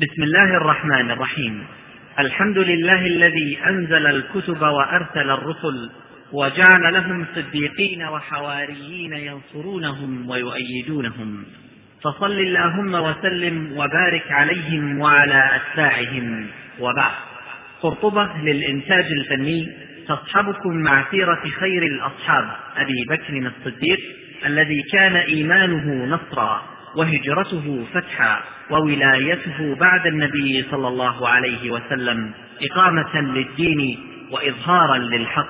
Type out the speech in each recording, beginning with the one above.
بسم الله الرحمن الرحيم. الحمد لله الذي أنزل الكتب وأرسل الرسل وجعل لهم صديقين وحواريين ينصرونهم ويؤيدونهم. فصل اللهم وسلم وبارك عليهم وعلى أتباعهم. وبعد. قرطبة للإنتاج الفني تصحبكم مع سيرة خير الأصحاب أبي بكر الصديق الذي كان إيمانه نصرا وهجرته فتحا. وولايته بعد النبي صلى الله عليه وسلم إقامة للدين وإظهارا للحق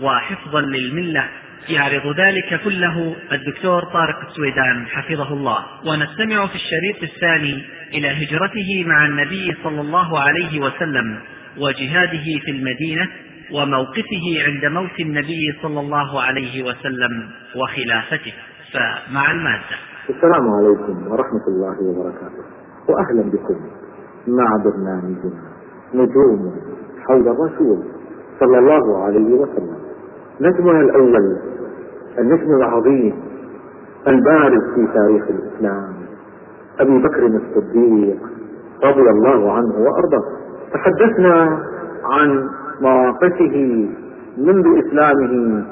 وحفظا للملة. يعرض ذلك كله الدكتور طارق السويدان حفظه الله. ونستمع في الشريط الثاني إلى هجرته مع النبي صلى الله عليه وسلم وجهاده في المدينة وموقفه عند موت النبي صلى الله عليه وسلم وخلافته. فمع المادة. السلام عليكم ورحمة الله وبركاته. وأهلا بكم مع برنامجنا نجوم حول الرسول صلى الله عليه وسلم. نجمنا الأول النجم العظيم البارز في تاريخ الإسلام أبي بكر الصديق رضي الله عنه وأرضاه. تحدثنا عن مواقفه منذ إسلامه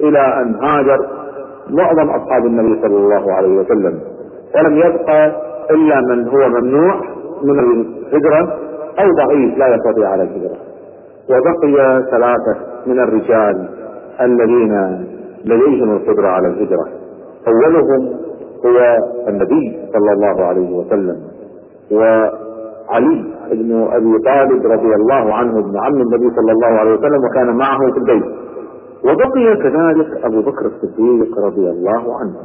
إلى أن هاجر معظم أصحاب النبي صلى الله عليه وسلم ولم يبقى إلا من هو ممنوع من الهجرة أو ضعيف لا يستطيع على الهجرة. وبقي ثلاثة من الرجال الذين لديهم القدرة على الهجرة. أولهم هو النبي صلى الله عليه وسلم وعلي بن أبي طالب رضي الله عنه ابن عم النبي صلى الله عليه وسلم وكان معه في البيت. وبقي كذلك أبو بكر الصديق رضي الله عنه.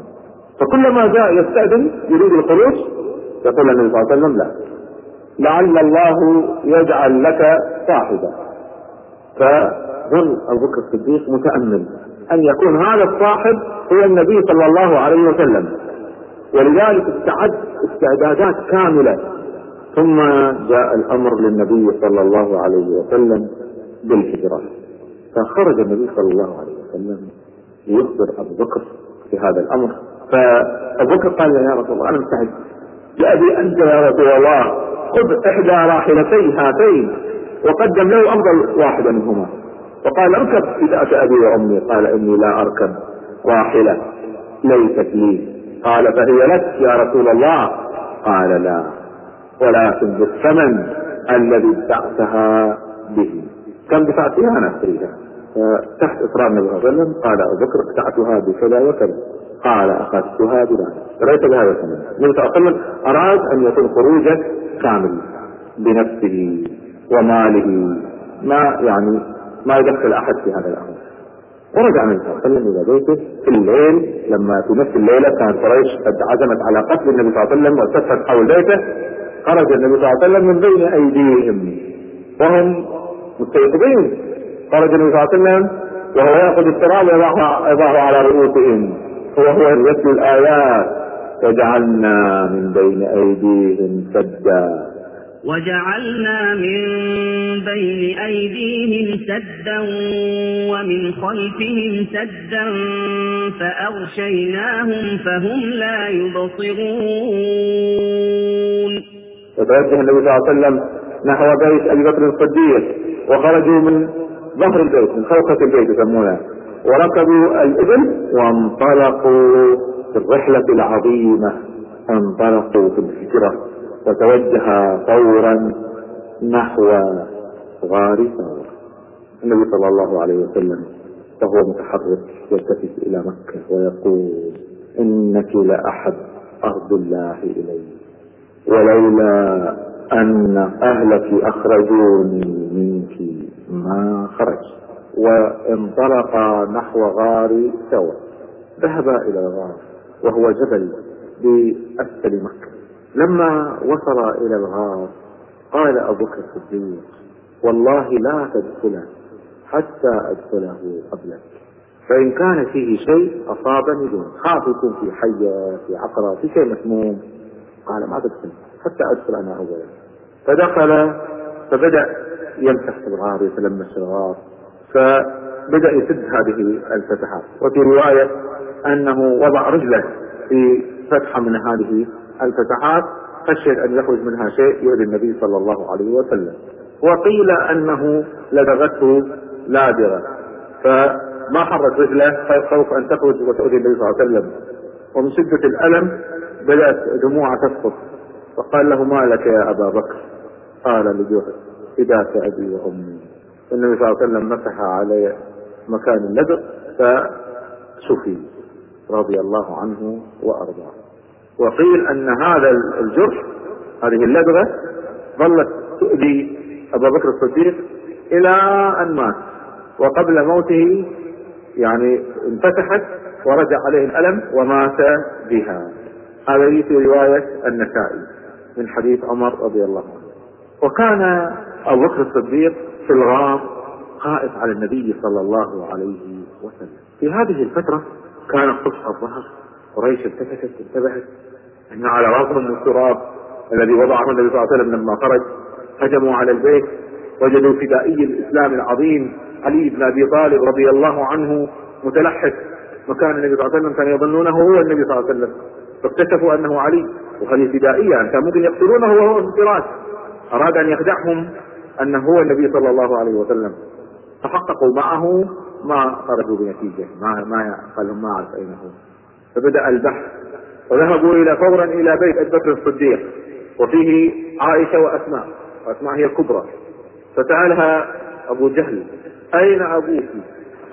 فكلما جاء يستأذن يريد الخروج يقول النبي صلى الله عليه وسلم لا. لعل الله يجعل لك صاحبا. فظل أبو بكر الصديق متأمل. أن يكون هذا الصاحب هو النبي صلى الله عليه وسلم. ولذلك استعد استعدادات كاملة. ثم جاء الأمر للنبي صلى الله عليه وسلم بالهجرة. فخرج النبي صلى الله عليه وسلم ليخبر أبو بكر في هذا الأمر. فأبو بكر قال يا رسول الله أنا مستعد. لابي أنت يا رسول الله خذ إحدى راحلتي هاتين وقدم له افضل واحدة منهما. وقال اركب فداء أبي وأمي قال إني لا أركب راحلة ليست لي. قال فهي لك يا رسول الله؟ قال لا. ولكن بالثمن الذي ادعتها به. كم دفعت فيها أنا اشتريها تحت اصرار النبي صلى الله عليه وسلم قال أبو بكر ابتعتها بكذا وكذا. قال أخذتها بذلك. رأيت بهذا الثمن النبي صلى الله عليه وسلم أراد أن يكون خروجه كامل بنفسه وماله. ما يعني ما يدخل أحد في هذا الأمر. ورجع النبي صلى الله عليه وسلم إلى بيته في الليل. لما في نفس الليلة كانت قريش قد عزمت على قتل النبي صلى الله عليه وسلم والتفت حول بيته. خرج النبي صلى الله عليه وسلم من بين أيديهم. وهم مستيقظين. خرج النبي صلى الله عليه وسلم وهو يأخذ التراب ويضعه على رؤوسهم. وهو يتلو الآيات. وجعلنا من بين أيديهم سدا. وجعلنا من بين أيديهم سدا ومن خلفهم سدا فأغشيناهم فهم لا يبصرون. وتوجه النبي صلى الله عليه وسلم نحو بيت أبي بكر الصديق وخرجوا من ظهر البيت من خوخة البيت يسمونها وركبوا الإبل وانطلقوا في الرحلة العظيمة. انطلقوا في الهجرة وتوجه فورا نحو غار ثور النبي صلى الله عليه وسلم وهو متحرك يلتفت إلى مكة ويقول إنك لأحب أرض الله إلي ولولا أن أهلك أخرجوني منك ما خرج وانطلق نحو غار ثور ذهب إلى الغار وهو جبل بأسفل مكة. لما وصل إلى الغار قال أبو بكر الصديق والله لا تدخله حتى أدخله قبلك. فإن كان فيه شيء أصابني دون خاف يكون في حية في عقرة في شيء مسموم. قال ما تدخل حتى أدخل أنا أولا. فدخل فبدأ يمسح في الغار يتلمس الغار. فبدأ يسد هذه الفتحات. وفي رواية أنه وضع رجله في فتحة من هذه الفتحات خشيت أن يخرج منها شيء يؤذي النبي صلى الله عليه وسلم. وقيل أنه لدغته لادغة فما حرك رجله خوف أن تخرج وتؤذي النبي صلى الله عليه وسلم. ومن شدة الألم بدأت دموعه تسقط. فقال له ما لك يا أبا بكر؟ قال لجوهر فداك أبي وأمي. النبي صلى الله عليه وسلم مسح على مكان اللدغ فشفي رضي الله عنه وأرضاه. وقيل أن هذا الجرح هذه اللدغة ظلت تؤذي أبا بكر الصديق إلى أن مات. وقبل موته يعني انفتحت ورجع عليه الألم ومات بها. هذا في رواية النسائي من حديث عمر رضي الله عنه. وكان أبو بكر الصديق في الغار خائف على النبي صلى الله عليه وسلم. في هذه الفترة كان قصف الظهر قريش التفتت انتبهت أن على راسهم التراب الذي وضعه النبي صلى الله عليه وسلم لما خرج هجموا على البيت وجدوا فدائي الإسلام العظيم علي بن أبي طالب رضي الله عنه متلحف مكان النبي صلى الله عليه وسلم كانوا يظنونه هو النبي صلى الله عليه وسلم. فاكتشفوا أنه علي. وهذه فدائية كان ممكن يقتلونه وهو في الفراش أراد أن يخدعهم انه هو النبي صلى الله عليه وسلم. فحققوا معه ما خرجوا بنتيجة ما ما قال لهم ما أعرف أين هو. فبدأ البحث. وذهبوا إلى فورا إلى بيت أبي بكر الصديق وفيه عائشة وأسماء. وأسماء هي الكبرى. فسألها أبو جهل أين أبوك؟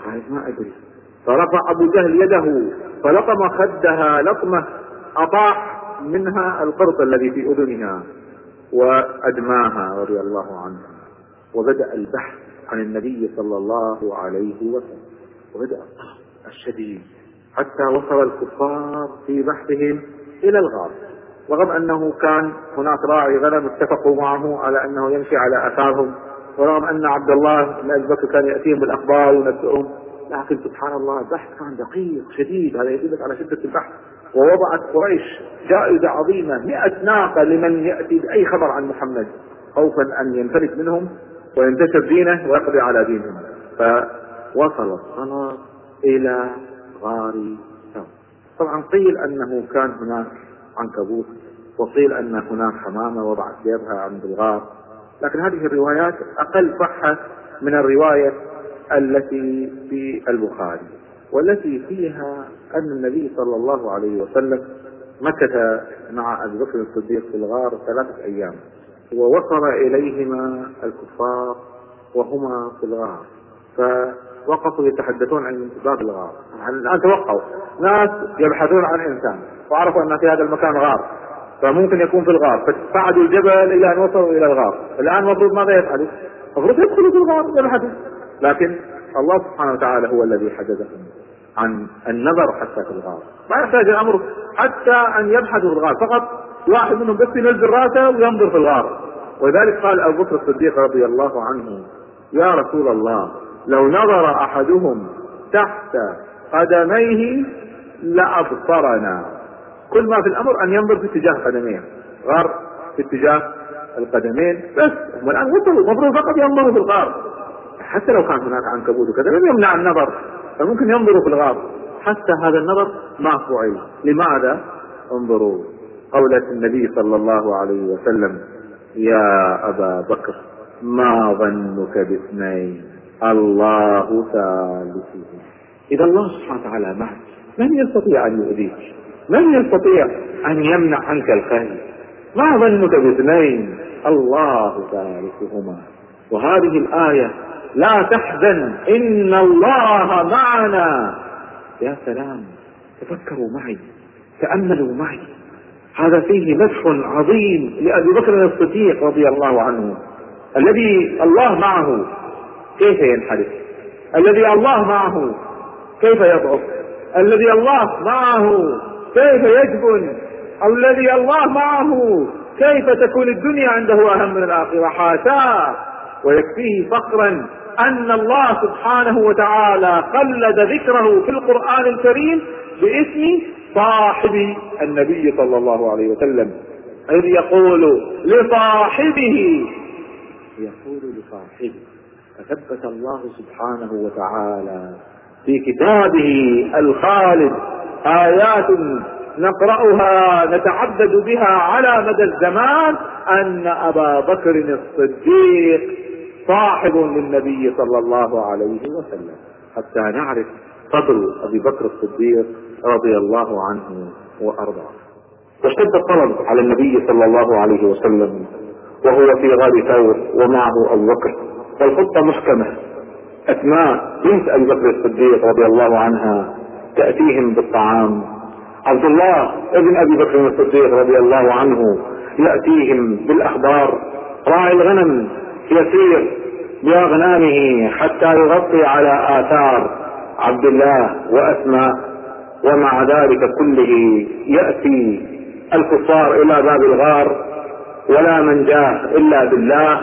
قالت ما أدري. فرفع أبو جهل يده فلطم خدها لطمة أطاح منها القرط الذي في أذنها. وأدماها رضي الله عنها وبدأ البحث عن النبي صلى الله عليه وسلم. الطلب الشديد. حتى وصل الكفار في بحثهم إلى الغار. رغم أنه كان هناك راعي غنم اتفقوا معه على أنه يمشي على أثارهم. ورغم أن عبد الله بن بكر كان يأتيهم بالأخبار وينبئهم. لكن سبحان الله البحث كان دقيق شديد. هذا يدلك على شدة البحث. ووضعت قريش جائزة عظيمة. 100 ناقة لمن يأتي بأي خبر عن محمد. خوفا أن ينفلت منهم وينتشر دينه ويقضي على دينهم. فوصل الصلاة إلى غار ثور طبعا قيل أنه كان هناك عنكبوت وقيل أن هناك حمامة وضعت ثيابها عند الغار. لكن هذه الروايات أقل صحة من الرواية التي في البخاري. والتي فيها أن النبي صلى الله عليه وسلم مكث مع أبي بكر الصديق في الغار ثلاثة أيام. ووصل إليهما الكفار وهما في الغار. فوقفوا يتحدثون عن باب الغار. الآن توقعوا. ناس يبحثون عن إنسان وعرفوا أن في هذا المكان غار. فممكن يكون في الغار. فصعدوا الجبل إلى أن وصلوا إلى الغار. الآن المفروض ماذا يفعلوا؟ المفروض يدخلوا في الغار يبحثوا لكن الله سبحانه وتعالى هو الذي حجزهم. عن النظر حتى في الغار. ما يحتاج الأمر حتى أن يبحثوا في الغار. فقط واحد منهم بس ينزل رأسه وينظر في الغار. ولذلك قال أبو بكر الصديق رضي الله عنه يا رسول الله لو نظر أحدهم تحت قدميه لأبصرنا. كل ما في الأمر أن ينظر في اتجاه قدميه. غار في اتجاه القدمين. بس هم الآن وصلوا المفروض فقط ينظروا في الغار. حتى لو كان هناك عنكبوت وكذا لم يمنع النظر. فممكن ينظروا في الغار. حتى هذا النظر ما فعل لماذا؟ انظروا قولة النبي صلى الله عليه وسلم يا أبا بكر ما ظنك باثنين؟ الله ثالثهم. إذا الله سبحانه وتعالى معك من يستطيع أن يؤذيك. من يستطيع أن يمنع عنك الخير. ما ظنك باثنين؟ الله ثالثهما. وهذه الآية لا تحزن. إن الله معنا. يا سلام. تفكروا معي. تأملوا معي. هذا فيه مدح عظيم لأبي بكر الصديق رضي الله عنه. الذي الله معه. كيف ينحرف؟ الذي الله معه. كيف يضعف؟ الذي الله معه. كيف يجبن؟ الذي الله معه. كيف تكون الدنيا عنده أهم من الآخرة؟ حاشاه ويكفيه فخرا أن الله سبحانه وتعالى قلد ذكره في القرآن الكريم باسم صاحب النبي صلى الله عليه وسلم. إذ يقول لصاحبه يقول لصاحبه فثبت الله سبحانه وتعالى في كتابه الخالد آيات نقرأها نتعبد بها على مدى الزمان أن أبا بكر الصديق صاحب للنبي صلى الله عليه وسلم. حتى نعرف فضل أبي بكر الصديق رضي الله عنه وأرضاه. واشتد الطلب على النبي صلى الله عليه وسلم وهو في غار ثور ومعه أبو بكر. والخطة محكمة. أسماء بنت أبي بكر الصديق رضي الله عنها تأتيهم بالطعام. عبد الله ابن أبي بكر الصديق رضي الله عنه يأتيهم بالأخبار. راعي الغنم يسير بأغنامه حتى يغطي على آثار عبد الله وأسماء ومع ذلك كله يأتي الكفار إلى باب الغار ولا من جاه إلا بالله.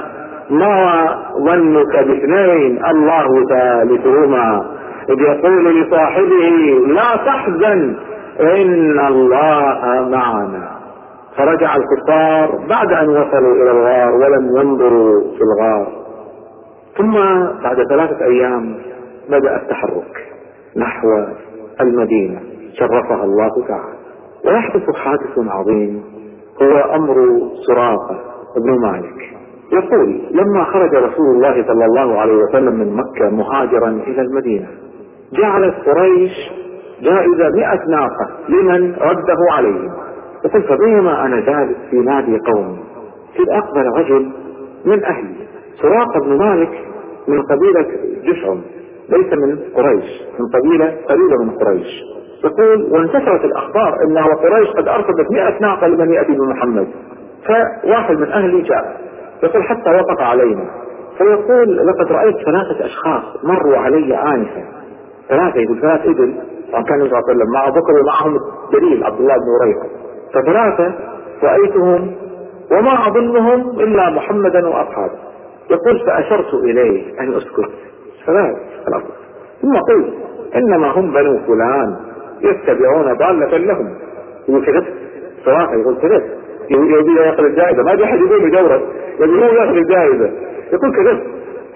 ما ظنك باثنين؟ الله ثالثهما. إذ يقول لصاحبه لا تحزن إن الله معنا. فرجع الكفار بعد أن وصلوا إلى الغار ولم ينظروا في الغار. ثم بعد ثلاثة أيام بدأ التحرك نحو المدينة شرفها الله تعالى. ويحدث حادث عظيم هو أمر سراقة بن مالك. يقول لما خرج رسول الله صلى الله عليه وسلم من مكة مهاجرا إلى المدينة جعلت قريش جائزة مئة ناقة لمن رده عليهم. يقول فبينما أنا جالس في نادي قومي إذ أقبل رجل من أهلي سراقة بن مالك من قبيلة جشعم ليس من قريش من قبيلة قريبة من قريش. يقول وانتشرت الأخبار أن قريش قد أرصدت مئة ناقة لمن يأتي بمحمد فواحد من أهلي جاء يقول حتى وقف علينا. فيقول لقد رأيت ثلاثة أشخاص مروا علي آنفا. ثلاثة يقول ثلاث إبل. وكان النبي صلى الله عليه وسلم مع بكر ومعهم الدليل عبد الله بن ريحة فثلاثة رأيتهم وما أظنهم إلا محمدا وأصحابه. يقول فأشرت إليه أن أسكت. فذهب خلاص. ثم قلت إنما هم بنو فلان يتبعون ضالة لهم. يقول كذب. صراحة يقول كذب. يبي ياخذ الجائزة. ما في أحد يقول له يبي هو ياخذ الجائزة. يقول كذب.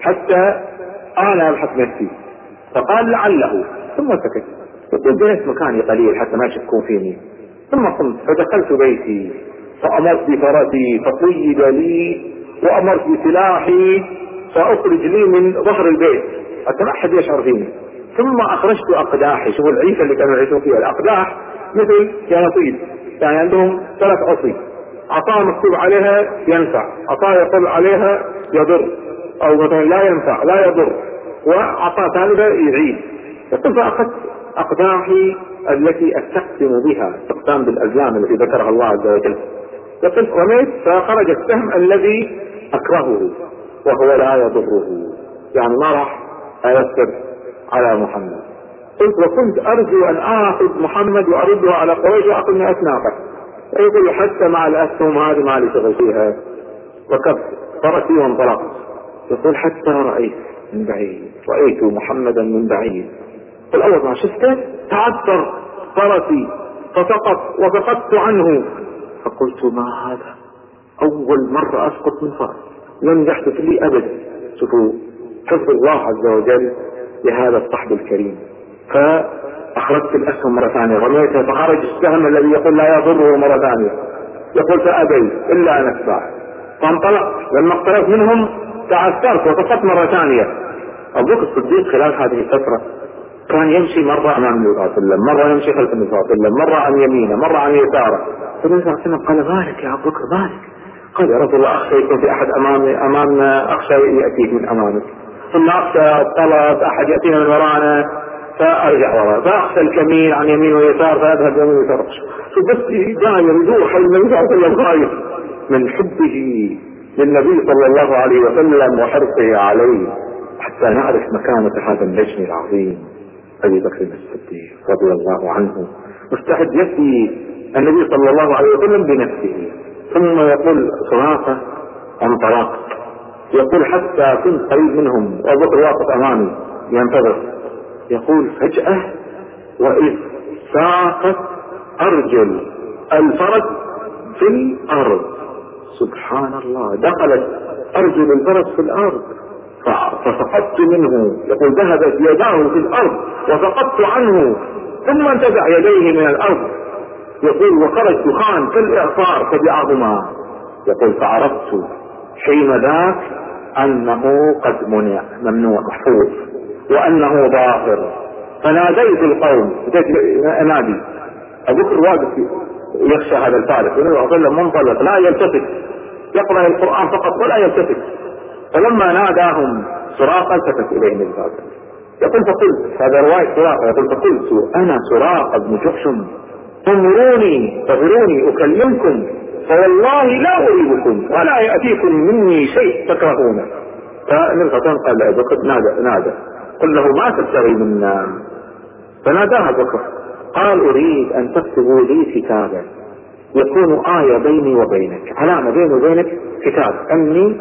حتى أنا أبحث نفسي. فقال لعله. ثم سكت. يقول جلست مكاني قليل حتى ما يشكون فيني. ثم قمت فدخلت بيتي فأمرت بفرسي فقيد لي وأمرت بسلاحي فأخرج لي من ظهر البيت. حتى ما أحد يشعر فيني. ثم أخرجت أقداحي. شوفوا العيشة اللي كانوا يعيشون فيها. الأقداح مثل يناطيد يعني عندهم ثلاث عصي عصا مكتوب عليها ينفع. عصا يقول عليها يضر. أو مثلا لا ينفع لا يضر. وعصا ثالثة يعيد. يقول فأخذت أقداحي التي أستقسم بها استقسام بالأزلام التي ذكرها الله عز وجل. يقول رميت فخرج السهم الذي أكرهه وهو لا يضره. يعني ما راح أيسر على محمد. قلت وكنت أرجو أن آخذ محمد وأرده على قريش وأخذ مئة ناقة. يقول حتى مع الأسهم هذه ما لي شغل فيها ركبت فرسي وانطلقت يقول حتى رأيت من بعيد رأيت محمدا من بعيد. الأول ما شفته تعثر فرسي فسقط وسقطت عنه. فقلت ما هذا؟ أول مرة أسقط من فرس. لم يحدث لي أبدا شوفوا حفظ الله عز وجل لهذا الصحب الكريم. فأخرجت الأسهم مرة ثانية. رميتها فخرج السهم الذي يقول لا يضره مرة ثانية. يقول فأبي إلا أن أتبع فانطلقت. لما اقتربت منهم تعثرت وسقطت مرة ثانية. أبو بكر الصديق خلال هذه الفترة كان يمشي مرة أمام النبي صلى الله عليه وسلم مرة يمشي خلف النبي صلى الله عليه وسلم مرة عن يمينه مرة عن يساره. فالنبي صلى الله عليه وسلم قال مالك يا أبو بكر مالك قال يا رسول الله أخشى يكون في أحد أمامي أمامنا أخشى يأتيك من أمامك. ثم أخشى الطلب أحد يأتينا من ورانا فأرجع وراء فأخشى الكمين عن يمين ويسار فأذهب يمين ويسار شوف بس دائما يدور حول النبي صلى الله عليه وسلم خايف من حبه للنبي صلى الله عليه وسلم وحرصه عليه. حتى نعرف مكانة هذا النجم العظيم. أبي بكر الصديق رضي الله عنه مستعد يأتي النبي صلى الله عليه وسلم بنفسه. ثم يقول سراقة انطلقت يقول حتى كنت قريب منهم وابو بكر واقف أمامي. ينتظر. يقول فجأة وإذ ساقت أرجل الفرس في الأرض. سبحان الله دخلت أرجل الفرس في الأرض. فسقطت منه. يقول ذهبت يداه في الأرض وسقطت عنه. ثم انتزع يديه من الأرض. يقول وخرج دخان كالإعصار فبعهما يقول فعرفت حين ذاك أنه قد منع ممنوع محفوظ وأنه ظاهر. فناديت القوم انادي أبو بكر واقف يخشى هذا الفارس النبي صلى الله عليه وسلم منطلق لا يلتفت. يقرأ القرآن فقط ولا يلتفت. فلما ناداهم سراقه التفت إليه النبي صلى الله عليه وسلم. يقول فقلت هذا رواية سراقة. يقول فقلت أنا سراقة بن جحشم. انظروني فغروني أكلمكم. فوالله لا أريدكم ولا يأتيكم مني شيء تكرهونه. فالنبي صلى الله عليه وسلم قال لأبي بكر نادى نادى. قل له ما تبتغي منا؟ فناداها بكر. قال أريد أن تكتبوا لي كتابا. يكون آية بيني وبينك علامة بيني وبينك كتاب. أني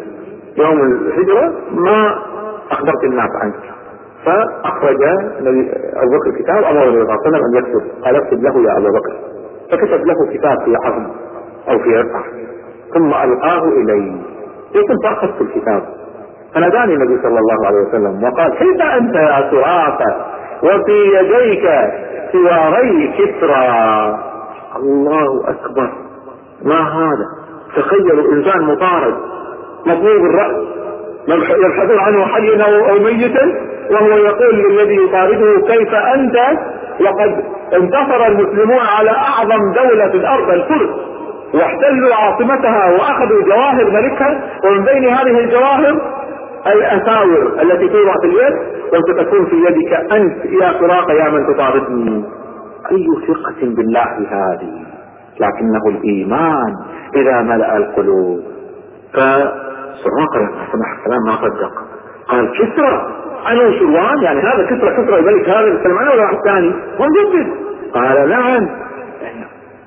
يوم الهجرة ما أخبرت الناس عنك. فأخرج أبو بكر كتاب أمر النبي صلى الله عليه وسلم أن يكتب. قال اكتب له يا أبا بكر. فكتب له كتاب في عظم أو في رقعة ثم ألقاه إلي. يقول فأخذت الكتاب. فناداني النبي صلى الله عليه وسلم وقال كيف أنت يا سراقة وفي يديك سواري كسرى. الله أكبر. ما هذا؟ تخيلوا إنسان مطارد. مضروب الرأس يبحثون عنه حيا أو ميتا وهو يقول للذي يطارده كيف أنت وقد انتصر المسلمون على أعظم دولة في الأرض الفرس واحتلوا عاصمتها وأخذوا جواهر ملكها ومن بين هذه الجواهر الأساور التي توضع في اليد. وستكون في يدك أنت يا سراقة يا من تطاردني. أي ثقة بالله هذه؟ لكنه الإيمان إذا ملأ القلوب. فسراقة لما سمع الكلام ما صدق. قال كسرى. أنا شروان يعني هذا كسرى كسرى الملك هذا عنه ولا واحد ثاني هو مجدد قال نعم.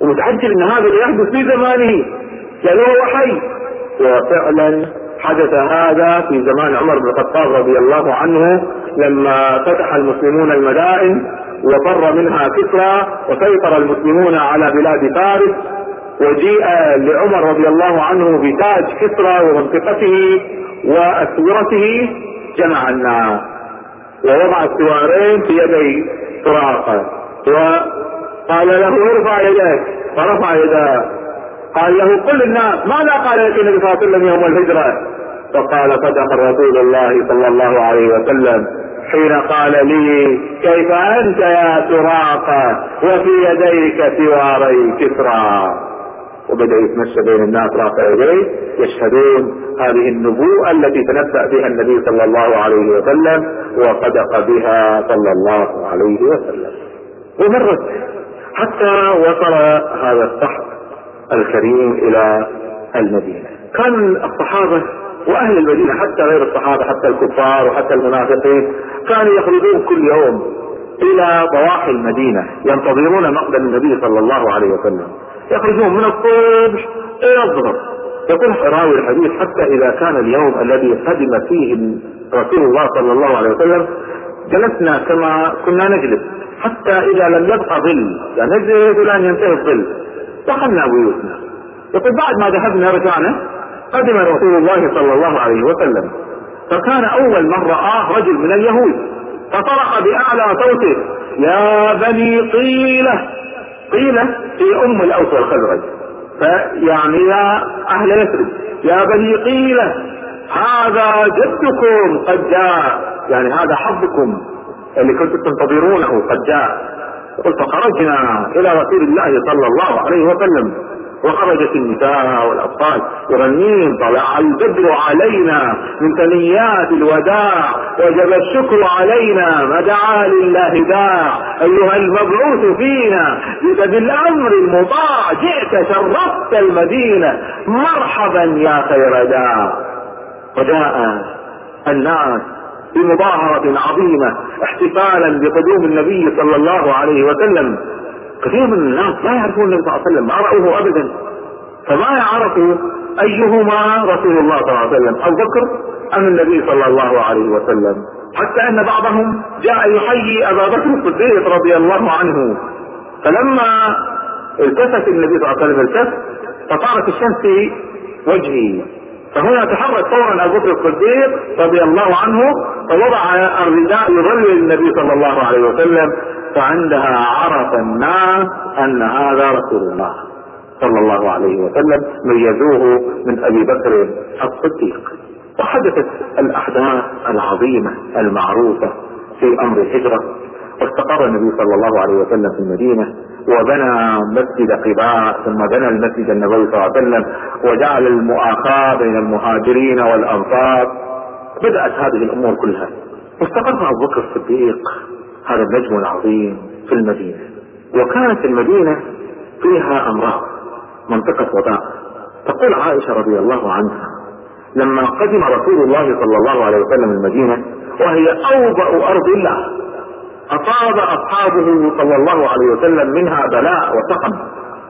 ومتعجب إن هذا يحدث في زمانه. قال هو حي وفعلا حدث هذا في زمان عمر بن الخطاب رضي الله عنه لما فتح المسلمون المدائن وفر منها كسرى وسيطر المسلمون على بلاد فارس. وجيء لعمر رضي الله عنه بتاج كسرى ومنطقته وأسورته جمع الناس ووضع السوارين في يدي سراقه وقال له ارفع يديك. فرفع يداه. قال له قل الناس ماذا قال لك النبي صلى الله عليه وسلم يوم الهجرة؟ فقال صدق رسول الله صلى الله عليه وسلم حين قال لي كيف أنت يا سراقة وفي يديك سواري كسرى. وبدأ يتمشى بين الناس رافع يديه يشهدون هذه النبوءة التي تنبأ بها النبي صلى الله عليه وسلم وصدق بها صلى الله عليه وسلم. ومرت حتى وصل هذا السحر الكريم إلى المدينة. كان الصحابة وأهل المدينة حتى غير الصحابة حتى الكفار وحتى المنافقين كانوا يخرجون كل يوم إلى ضواحي المدينة ينتظرون مقدم النبي صلى الله عليه وسلم. يخرجون من الصبح إلى الظهر. يقول راوي الحديث حتى إذا كان اليوم الذي قدم فيه رسول الله صلى الله عليه وسلم جلسنا كما كنا نجلس. حتى إذا لم يبقى ظل يعني نجلس إلى ان ينتهي الظل. دخلنا بيوتنا. يقول بعد ما ذهبنا رجعنا قدم رسول الله صلى الله عليه وسلم. فكان أول من رآه رجل من اليهود. فصرخ بأعلى صوته يا بني قيلة قيلة هي أم الأوس والخزرج. فيعني يا أهل يثرب يا بني قيلة هذا جدكم قد جاء. يعني هذا حظكم اللي كنتم تنتظرونه قد جاء. قل فخرجنا إلى رسول الله صلى الله عليه وسلم. وخرجت النساء والأطفال يغنين طلع البدر علينا من ثنيات الوداع وجب الشكر علينا ما دعا لله داع. أيها المبعوث فينا جئت بالأمر المطاع جئت شرفت المدينة. مرحبا يا خير داع. وجاء الناس بمظاهرة عظيمة احتفالا بقدوم النبي صلى الله عليه وسلم. كثير من الناس لا يعرفون النبي صلى الله عليه وسلم ما رأوه ابدا. فما يعرفوا أيهما رسول الله صلى الله عليه وسلم. أبو بكر ام النبي صلى الله عليه وسلم حتى أن بعضهم جاء يحيي أبا بكر الصديق رضي الله عنه. فلما التفت النبي صلى الله عليه وسلم التفت فصارت الشمس في وجهه. فهنا تحرك فورا أبو بكر الصديق رضي الله عنه فوضع الرداء يظلل النبي صلى الله عليه وسلم. فعندها عرف الناس أن هذا رسول الله صلى الله عليه وسلم ميزوه من أبي بكر الصديق. وحدثت الأحداث العظيمة المعروفة في أمر الهجرة. واستقر النبي صلى الله عليه وسلم في المدينة وبنى مسجد قباء ثم بنى المسجد النبوي صلى الله عليه وسلم وجعل المؤاخاة بين المهاجرين والأنصار. بدأت هذه الأمور كلها. واستقر أبو بكر الصديق. هذا النجم العظيم في المدينة. وكانت المدينة فيها أمراض منطقة وباء. تقول عائشة رضي الله عنها لما قدم رسول الله صلى الله عليه وسلم المدينة وهي أوبأ أرض الله أصاب أصحابه صلى الله عليه وسلم منها بلاء وسقم.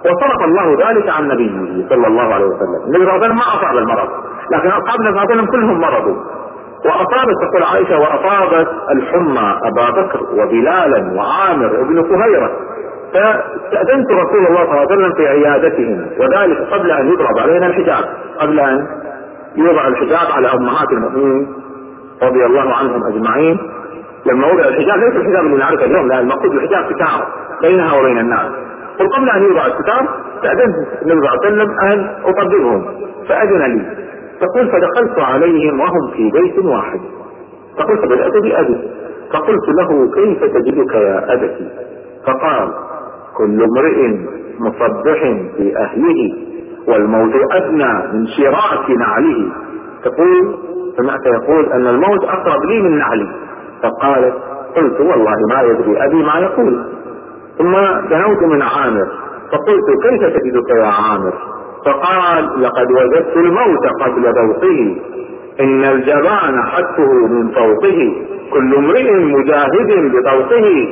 وصرف الله ذلك عن نبيه صلى الله عليه وسلم. النبي صلى الله عليه وسلم ما أصاب المرض لكن أصحاب النبي صلى الله عليه وسلم كلهم مرضوا. وأصابت تقول عائشة وأصابت الحمى أبا بكر وبلالا وعامر وابن فهيرة. فاستأذنت رسول الله صلى الله عليه وسلم في عيادتهم وذلك قبل أن يضرب علينا الحجاب. قبل أن يوضع الحجاب على أمهات المؤمنين رضي الله عنهم أجمعين. لما وضع الحجاب ليس الحجاب اللي نعرفه اليوم لا المقصود الحجاب ستار بينها وبين الناس. قبل أن يوضع الستار استأذنت النبي صلى الله عليه وسلم أن اطببهم فأذن لي. تقول فدخلت عليهم وهم في بيت واحد. تقول فبدات بأبي. فقلت له كيف تجدك يا أبتي؟ فقال كل امرئ مصبح في أهله والموت أدنى من شراك نعله. تقول سمعت يقول أن الموت أقرب لي من نعلي. فقالت قلت والله ما يدري أبي ما يقول. ثم دنوت من عامر. فقلت كيف تجدك يا عامر؟ فقال لقد وجدت الموت قبل ذوقه إن الجبان حتفه من فوقه. كل امرئ مجاهد بطوقه.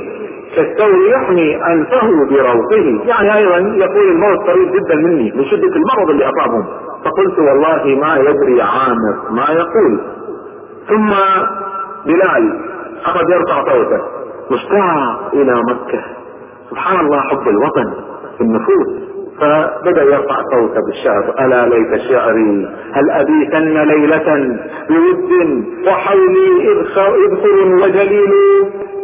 كالثور يحمي أنفه بروقه. يعني أيضا يقول الموت قريب جدا مني من شده المرض اللي أصابهم. فقلت والله ما يدري عامر ما يقول. ثم بلال أخذ يرفع صوته مشتاق إلى مكة. سبحان الله حب الوطن في النفوس. فبدأ يرفع صوته بالشعر ألا ليت شعري؟ هل أبيتن ليلة بود وحولي إذخر وجليل؟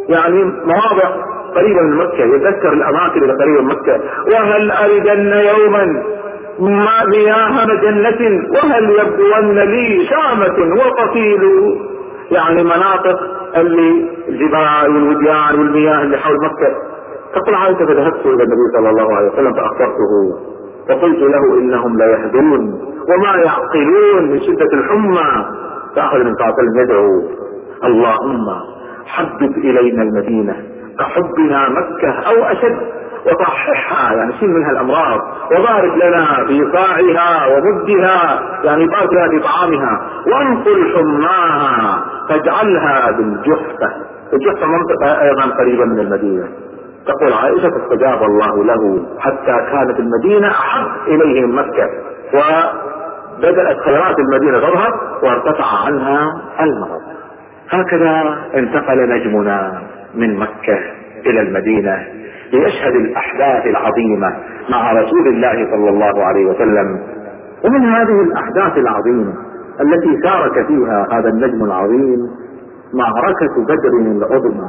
يعني مواضع قريبة من مكة يتذكر الأماكن اللي قريبة من مكة. وهل أردن يوما مياه مجنة وهل يبدون لي شامة وقتيل؟ يعني مناطق اللي الجبال والوديان والمياه اللي حول مكة. تقول عائشة فذهبت إلى النبي صلى الله عليه وسلم فأخبرته. فقلت له إنهم لا يهدون وما يعقلون من شدة الحمى. فأخذ من وسلم يدعو. اللهم حبب إلينا المدينة كحبنا مكة أو أشد وصححها يعني شيل منها الأمراض وبارك لنا في صاعها ومدها يعني بارك لنا في طعامها وانقل حماها فاجعلها بالجحفة. الجحفة منطقة أيضا قريبة من المدينة. تقول عائشة فاستجاب الله له حتى كانت المدينة احب اليه من مكة وبدأت خيرات المدينة تظهر وارتفع عنها المرض. هكذا انتقل نجمنا من مكة إلى المدينة ليشهد الأحداث العظيمة مع رسول الله صلى الله عليه وسلم. ومن هذه الأحداث العظيمة التي شارك فيها هذا النجم العظيم معركة بدر العظمى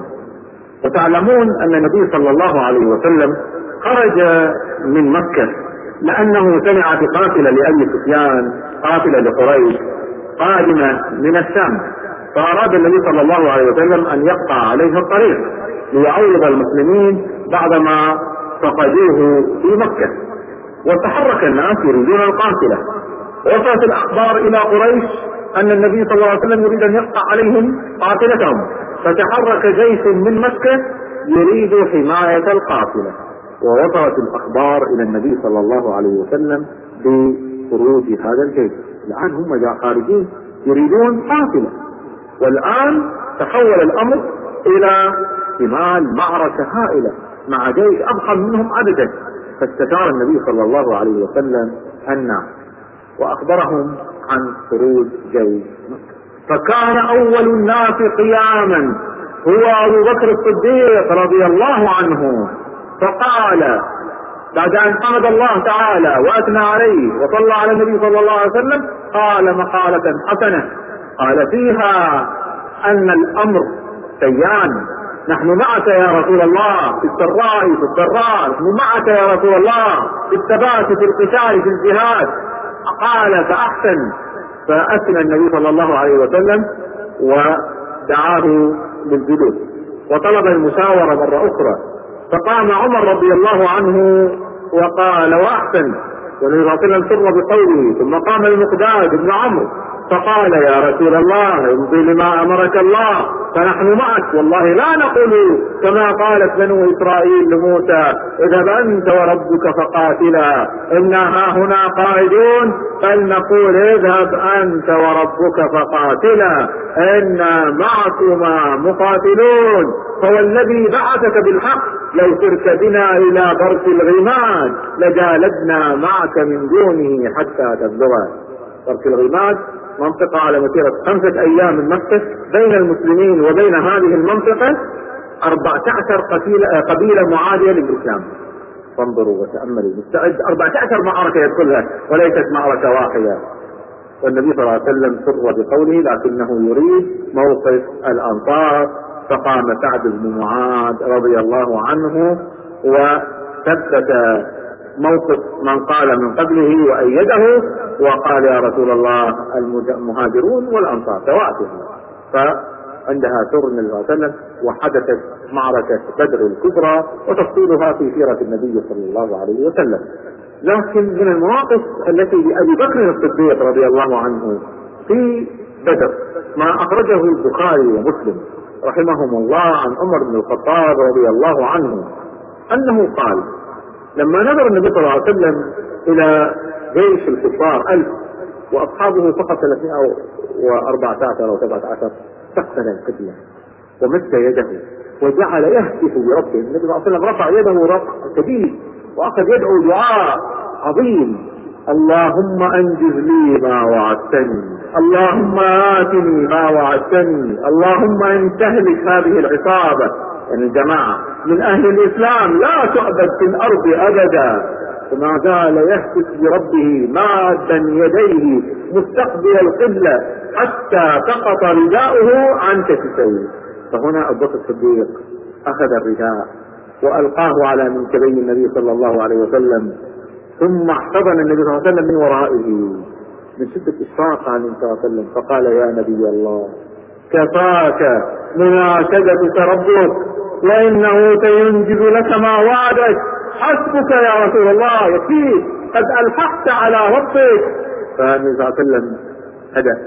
وتعلمون أن النبي صلى الله عليه وسلم خرج من مكة لأنه سمع بقافلة لأبي سفيان قافلة لقريش قادمة من الشام. فأراد النبي صلى الله عليه وسلم أن يقطع عليه الطريق ليعوض المسلمين بعدما فقدوه في مكة. وتحرك الناس يريدون القافلة وصلت الأخبار إلى قريش أن النبي صلى الله عليه وسلم يريد أن يقطع عليهم قافلتهم فتحرك جيش من مكة يريد حماية القافلة ووصلت الأخبار إلى النبي صلى الله عليه وسلم بخروج هذا الجيش. الآن هم خارجين يريدون قافلة والآن تحول الأمر إلى احتمال معركة هائلة مع جيش أضخم منهم عددا. فاستشار النبي صلى الله عليه وسلم الناس وأخبرهم عن خروج جيش فكان أول الناس قياما هو أبو بكر الصديق رضي الله عنه. فقال بعد أن حمد الله تعالى وأثنى عليه وصلى على النبي صلى الله عليه وسلم قال مقالة حسنة. قال فيها أن الأمر سيان. نحن معك يا رسول الله في السراء في الضراء. نحن معك يا رسول الله في الثبات في القتال في الجهاد. قال فأحسن. فأثنى النبي صلى الله عليه وسلم ودعاه للجلوس وطلب المشاورة مرة أخرى فقام عمر رضي الله عنه وقال وأحسن والنبي صلى الله سر بقوله. ثم قام المقداد بن عمرو فقال يا رسول الله امضي لما أمرك الله فنحن معك. والله لا نقول كما قالت بنو إسرائيل لموسى اذهب أنت وربك فقاتلا. أنا ها هنا قاعدون بل نقول اذهب أنت وربك فقاتلا. أنا معكما مقاتلون. فهو الذي بعثك بالحق. لو سرت بنا إلى برك الغماد لجالدنا معك من دونه حتى تبلغا برك الغماد. منطقة على مسيرة خمسة أيام من مكة بين المسلمين وبين هذه المنطقة 14 قبيلة, قبيلة معادية للإسلام. فانظروا وتأملوا. مستعد. 14 معركة يدخلها وليست معركة واحدة والنبي صلى الله عليه وسلم سر بقوله لكنه يريد موقف الأنصار فقام سعد بن معاذ رضي الله عنه وثبت موقف من قال من قبله وأيده وقال يا رسول الله المهاجرون والأنصار سواء. فعندها سر النبي صلى الله عليه وسلم وحدثت معركة بدر الكبرى وتفصيلها في سيرة النبي صلى الله عليه وسلم. لكن من المواقف التي لأبي بكر الصديق رضي الله عنه في بدر ما أخرجه البخاري ومسلم رحمهم الله عن عمر بن الخطاب رضي الله عنه أنه قال لما نظر النبي صلى الله عليه وسلم إلى جيش الكفار ألف وأصحابه فقط 314 أو 17 استقبل القبله ومد يده وجعل يهتف بربه. النبي صلى الله عليه وسلم رفع يده رفع شديد وأخذ يدعو دعاء عظيم. اللهم أنجز لي ما وعدتني اللهم آتني ما وعدتني اللهم ان تهلك هذه العصابة. يعني الجماعة من أهل الإسلام لا تعبد في الأرض أبدا. وما زال يهتف بربه مادا يديه مستقبل القبلة حتى سقط رداؤه عن كتفيه. فهنا أبو بكر الصديق أخذ الرداء وألقاه على منكبي النبي صلى الله عليه وسلم. ثم احتضن النبي صلى الله عليه وسلم من ورائه. من شدة إشفاق على النبي صلى الله عليه وسلم فقال يا نبي الله كفاك مناشدتك ربك وإنه سينجز لك ما وعدك. حسبك يا رسول الله يكفيك. قد ألحقت على ربك. فالنبي صلى الله عليه وسلم هدأ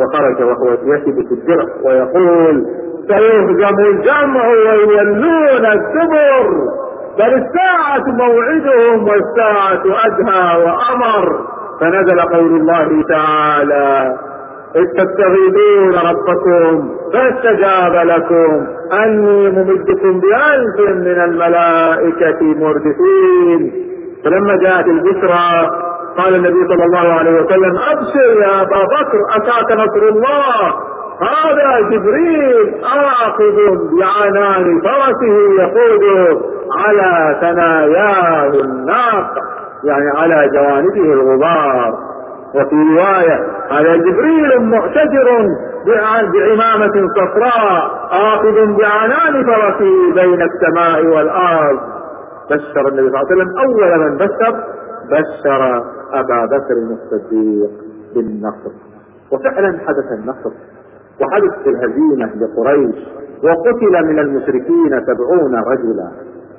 وخرج وهو يثبت الدرع ويقول سيهزم الجمع ويولون الدبر بل الساعة موعدهم والساعة أدهى وأمر. فنزل قول الله تعالى إذ تستغيثون ربكم فاستجاب لكم. أني ممدكم بألف من الملائكة مردفين. فلما جاءت البشرى قال النبي صلى الله عليه وسلم أبشر يا أبا بكر أتاك نصر الله؟ هذا جبريل آخذ بعنان فرسه يقود على ثناياه الناقة يعني على جوانبه الغبار. وفي رواية هذا جبريل معتجر بعمامة صفراء آخذ بعنان فرسه بين السماء والأرض. بشر النبي صلى الله عليه وسلم أول من بشر بشر أبا بكر الصديق بالنصر. وفعلا حدث النصر. وحدثت الهزيمة لقريش وقتل من المشركين سبعون رجلا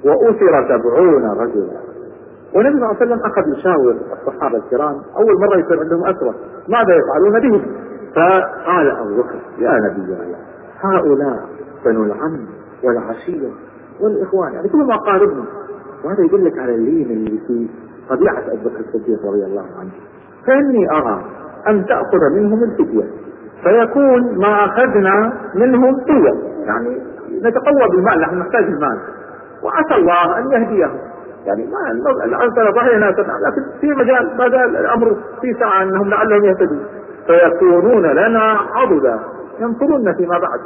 وأسر سبعون رجلا. والنبي صلى الله عليه وسلم أخذ يشاور الصحابة الكرام. أول مرة يصير عندهم أسرة ماذا يفعلون به؟ فقال أبو بكر يا نبي الله هؤلاء بنو العم والعشيرة والإخوان. يعني كلهم أقاربنا وهذا يدلك على اللين اللي في طبيعة أبو بكر الصديق رضي الله عنه. فإني أرى أن تأخذ منهم الفدية فيكون ما أخذنا منهم قوة. يعني نتقوى بالمال نحن نحتاج المال. وعسى الله أن يهديهم. يعني ما العنصر صحيح إنها لكن في مجال ما زال الأمر في ساعة إنهم لعلهم يهتدون. فيكونون لنا عضدا ينصرون فيما بعد.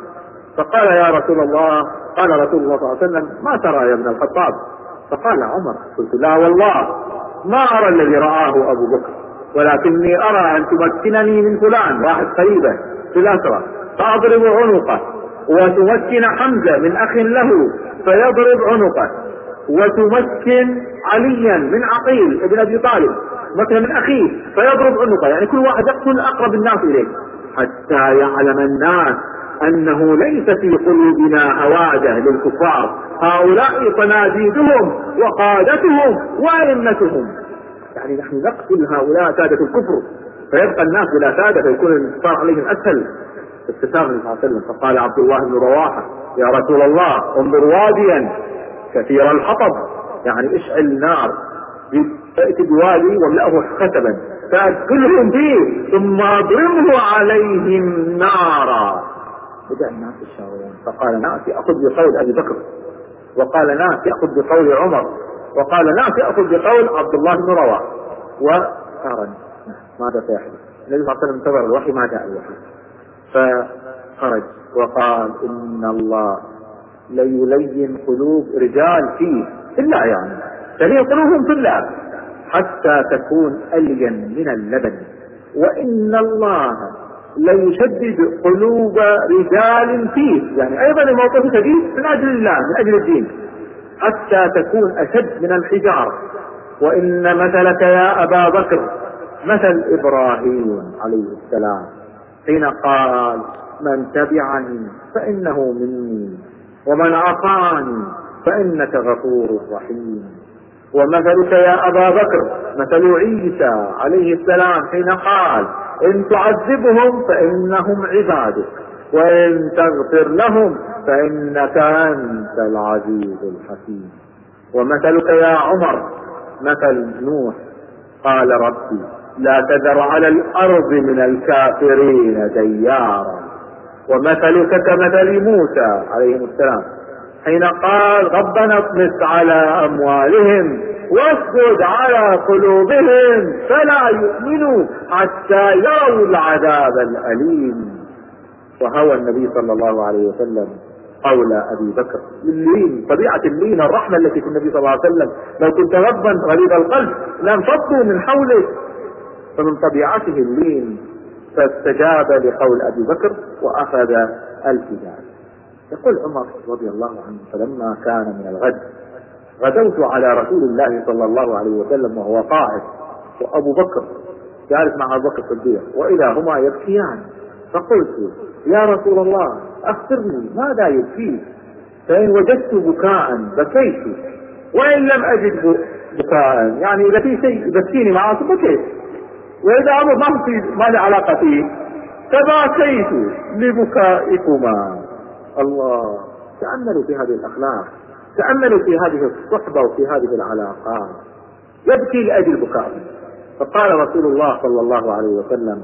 فقال يا رسول الله قال رسول الله صلى الله عليه وسلم ما ترى يا ابن الخطاب؟ فقال عمر قلت لا والله ما أرى الذي رآه أبو بكر ولكني أرى أن تمكنني من فلان واحد قريبة في الاسرى فأضرب عنقه وتمكن حمزة من أخ له فيضرب عنقه. وتمكن عليا من عقيل ابن أبي طالب مثلا من أخيه فيضرب عنقه يعني كل واحد يقتل أقرب الناس إليه حتى يعلم الناس أنه ليس في قلوبنا هواجة للكفار. هؤلاء صناديدهم وقادتهم وأئمتهم. يعني نحن نقتل هؤلاء سادة الكفر فيبقى الناس بلا سادة فيكون الانتصار عليهم أسهل. استفسار النبي صلى الله عليه وسلم فقال عبد الله بن رواحة يا رسول الله انظر واديا. كثير الحطب يعني اشعل نار ائت بوادي واملأه خشبا. فادخلهم فيه ثم اضربه عليهم نارا. بدأ الناس يشاورون. فقال ناس يأخذ بقول أبي بكر. وقال ناس يأخذ بقول عمر. وقال ناس يأخذ بقول عبد الله بن رواحة وقارن ماذا سيحدث؟ النبي صلى الله عليه وسلم انتظر الوحي ما جاء الوحي. فخرج وقال إن الله ليلين قلوب رجال فيه في الله يعني تلين قلوبهم في الله حتى تكون ألين من اللبن. وإن الله ليشدد قلوب رجال فيه. يعني أيضا الموقف شديد من أجل الله من أجل الدين. حتى تكون أشد من الحجارة وإن مثلك يا أبا بكر مثل إبراهيم عليه السلام. حين قال من تبعني فإنه مني. ومن عصاني فإنك غفور رحيم. ومثلك يا أبا بكر مثل عيسى عليه السلام حين قال إن تعذبهم فإنهم عبادك وإن تغفر لهم فإنك أنت العزيز الحكيم. ومثلك يا عمر مثل نوح قال ربي لا تذر على الأرض من الكافرين ديارا. ومثلك كمثل موسى عليه السلام حين قال ربنا اطمس على أموالهم واسجد على قلوبهم فلا يؤمنوا حتى يروا العذاب الأليم. وهوى النبي صلى الله عليه وسلم قول أبي بكر اللين طبيعة اللين الرحمة التي في النبي صلى الله عليه وسلم. لو كنت غضبا غليظ القلب لانفضوا من حولك فمن طبيعته اللين. فاستجاب لقول أبي بكر وأخذ الفداء يقول عمر رضي الله عنه فلما كان من الغد غدوت على رسول الله صلى الله عليه وسلم وهو قائد وأبو بكر جالس مع أبو بكر الصديق واذا هما يبكيان. فقلت يا رسول الله أخبرني ماذا يبكيك فإن وجدت بكاء بكيت. وإن لم أجد بكاء يعني اذا في شيء يبكيني معه بكيت. وإذا أمر ما في ما له علاقه فيه فبكيت لبكائكما. الله تأملوا في هذه الأخلاق تأملوا في هذه الصحبة وفي هذه العلاقات. يبكي لأجل بكائه فقال رسول الله صلى الله عليه وسلم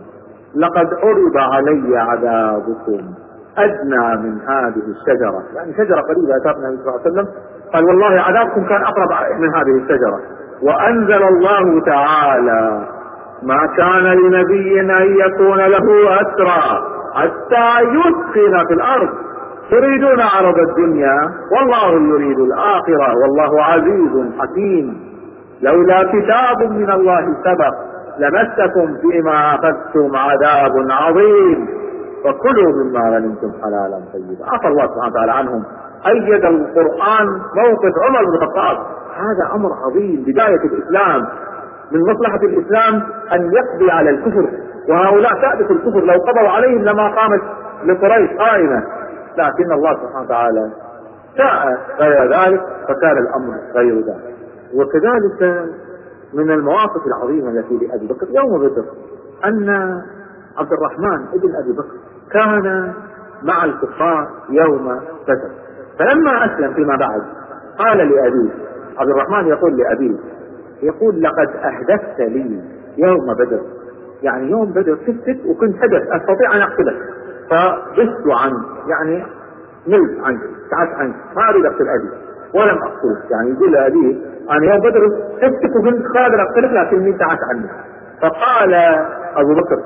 لقد عرض علي عذابكم أدنى من هذه الشجرة. يعني شجرة قريبة اتانا النبي صلى الله عليه وسلم. قال والله عذابكم كان أقرب من هذه الشجرة. وأنزل الله تعالى ما كان لنبي أن يكون له أسرى حتى يسخن في الأرض. تريدون عرض الدنيا؟ والله يريد الآخرة. والله عزيز حكيم. لولا كتاب من الله سبق لمسكم فيما أخذتم عذاب عظيم. فكلوا مما غنمتم حلالا طيبا. عفى الله سبحانه وتعالى عنهم. أيد القرآن موقف عمر بن الخطاب. هذا أمر عظيم. بداية الإسلام. من مصلحة الإسلام أن يقضي على الكفر. وهؤلاء سادة الكفر لو قضوا عليهم لما قامت لقريش قائمة. لكن الله سبحانه وتعالى شاء غير ذلك فكان الأمر غير ذلك. وكذلك من المواقف العظيمة التي لأبي بكر يوم بدر أن عبد الرحمن ابن أبي بكر كان مع الكفار يوم بدر. فلما أسلم فيما بعد قال لأبيه عبد الرحمن يقول لأبيه يقول لقد أحدثت لي يوم بدر. يعني يوم بدر كنت وكنت حدث أستطيع أن أقتلك فبثت عنك يعني ملت عنك تعبت عنك ما أريد أقتل أبي ولم أقتلك يعني يقول لأبيه أنا يوم بدر شفتك وكنت قادر أقتلك لكني تعبت عنك فقال أبو بكر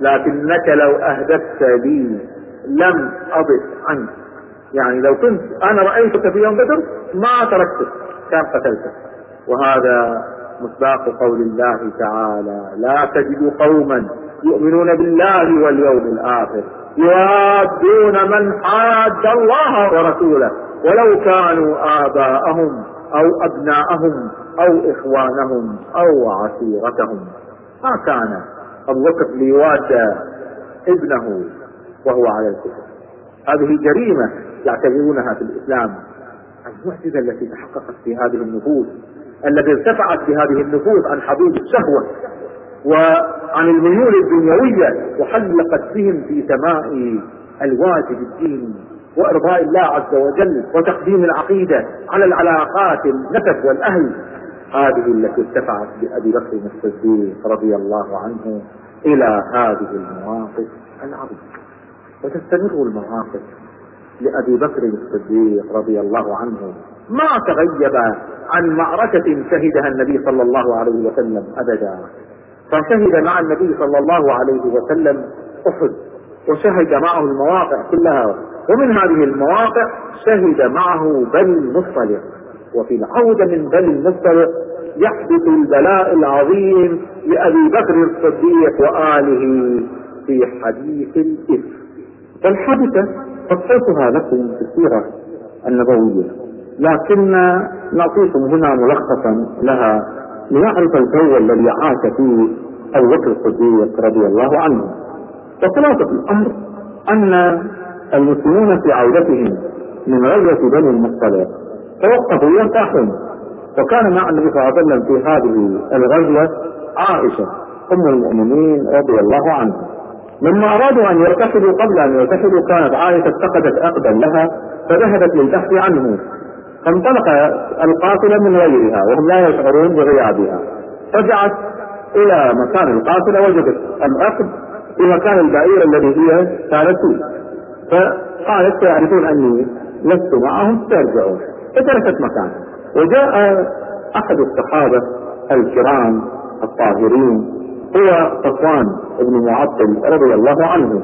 لكنك لو أهدفت لي لم أضف عنك. يعني لو كنت أنا رأيتك في يوم بدر ما تركتك كان قتلتك وهذا مصداق قول الله تعالى لا تجد قوما يؤمنون بالله واليوم الآخر يوادون من حاد الله ورسوله ولو كانوا آباءهم أو أبناءهم أو إخوانهم أو عشيرتهم. ما كان بكر ليواد ابنه وهو على الكفر. هذه جريمة يعتبرونها في الإسلام المعجزة التي تحققت في هذه النفوس. التي ارتفعت في هذه النفوس عن حدود الشهوة وعن الميول الدنيوية وحلقت بهم في سماء الواجب الديني وإرضاء الله عز وجل وتقديم العقيدة على العلاقات النسب والأهل. هذه التي ارتفعت بأبي بكر الصديق رضي الله عنه إلى هذه المواقف العظيمة. وتستمر المواقف لأبي بكر الصديق رضي الله عنه ما تغيب عن معركة شهدها النبي صلى الله عليه وسلم أبدا. فشهد مع النبي صلى الله عليه وسلم أحد وشهد معه المواقع كلها. ومن هذه المواقع شهد معه بني المصطلق وفي العودة من بني المصطلق يحدث البلاء العظيم لأبي بكر الصديق وآله في حديث الإفك. فالحادثة قصصها لكم في السيرة النبوية. لكن نعطيكم هنا ملخصا لها لنعرف الجو الذي عاش فيه أبو بكر الصديق رضي الله عنه. وخلاصة الأمر أن المسلمون في عودتهم من غزوة بني المصطلق توقفوا يرتاحون وكان مع النبي صلى الله عليه وسلم في هذه الغزوة عائشة أم المؤمنين رضي الله عنها. لما أرادوا أن يرتحلوا قبل أن يرتحلوا كانت عائشة اتخذت عقدا لها فذهبت للبحث عنه. فانطلق القافلة من غيرها وهم لا يشعرون بغيابها رجعت إلى مكان القافلة وجدت العقد في مكان البعير الذي هي كانت فيه. فقالت تعرفون أني لست معهم ترجعون فتركت مكان. وجاء أحد الصحابة الكرام الطاهرين هو صفوان بن معطل رضي الله عنه.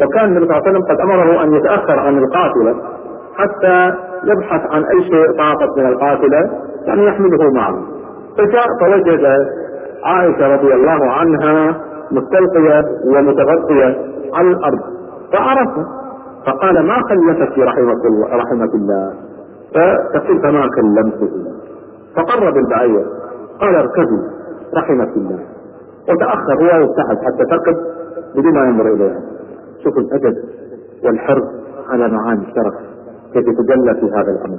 وكان النبي صلى الله عليه وسلم قد أمره أن يتأخر عن القافله حتى يبحث عن أي شيء طاقت من القافله يعني يحمله معه. فوجد عائشة رضي الله عنها مستلقية ومتغطية على الأرض فعرفه. فقال ما خلفتك رحمك الله رحمك الله؟ فتقول فما كلمته فقرب البعير قال اركبي رحمك الله. وتأخر هو وابتعد حتى تركب بدون ما ينظر إليها. شوف الأدب والحرص على معاني الشرف. كيف يتجلى في هذا الأمر.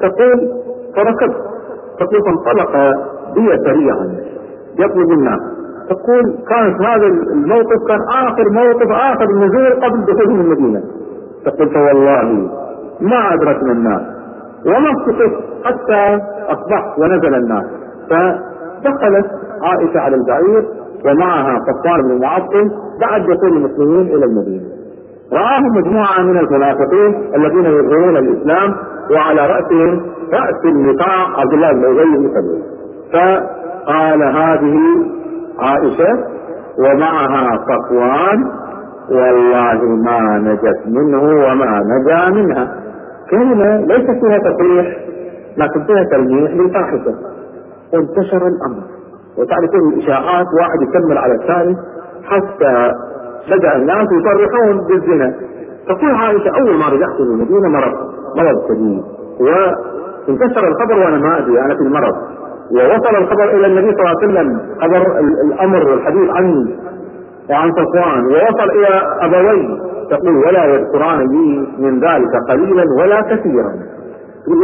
تقول فركبت تقول فانطلق بي سريعا. يطلب الناس تقول كانت هذا الموقف كان آخر موقف آخر النزول قبل دخولهم المدينة. تقول فوالله ما أدركنا الناس. وما استطعت حتى أصبحت ونزل الناس. فدخلت عائشة على البعير ومعها صفوان بن معطل بعد دخول المسلمين إلى المدينة. راهم مجموعة من المنافقين الذين يظهرون الإسلام وعلى رأسهم رأس النفاق عبد الله بن أبي بن. فقال هذه عائشة ومعها صفوان والله ما نجت منه وما نجا منها. كلمة ليس فيها تصريح لكن فيها تلميح للفاحشة. وانتشر الأمر. وتعرفون الإشاعات واحد يكمل على الثاني حتى بدا الناس يصرحون بالزنا. تقول عائشه أول ما رجعت من المدينة مرض مرض شديد وانتشر الخبر وأنا ما أدري أنا في المرض. ووصل الخبر إلى النبي صلى الله عليه وسلم خبر الأمر والحديث عني وعن صفوان. ووصل إلى أبوي تقول ولا يذكران لي من ذلك قليلا ولا كثيرا.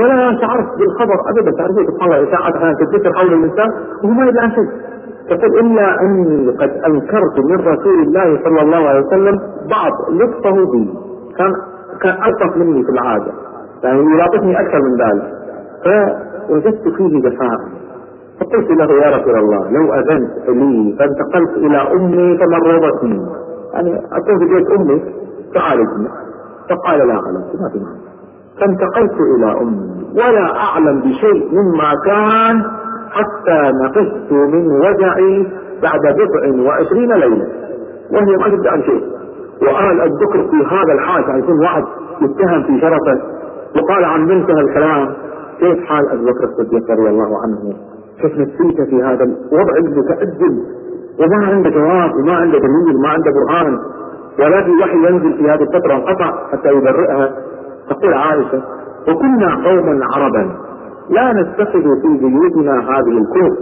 ولا شعرت بالخبر ابدا. تعرفين سبحان الله ساعات تتذكر حول الإنسان وهو ما يدري عن شيء تقول إلا أني قد أنكرت من رسول الله صلى الله عليه وسلم بعض لطفه بي. كان كان ألطف مني في العادة. يعني يلاطفني أكثر من ذلك. فوجدت فيه جفاء. فقلت له يا رسول الله لو أذنت لي فانتقلت إلى أمي فمرضتني يعني اكون في بيت أمي تعالجني. فقال لا خلاص ما في معنى. فانتقلت إلى أمي. ولا أعلم بشيء مما كان حتى نقصت من وجعي بعد بضع وعشرين ليلة. وهي ما تبدأ عن شيء. وآل الذكر في هذا الحال يعني يكون واحد يتهم في شرفه وقال عن منتهى الكلام كيف حال ابو بكر الصديق رضي الله عنه؟ كيف نفسيته في هذا الوضع المتأجل. وما عنده جواب وما عنده دليل وما عنده برهان. ولا في وحي ينزل في هذه الفترة انقطع حتى يبرئها. تقول عائشة وكنا قوما عربا. لا نتخذ في بيوتنا هذه الكوف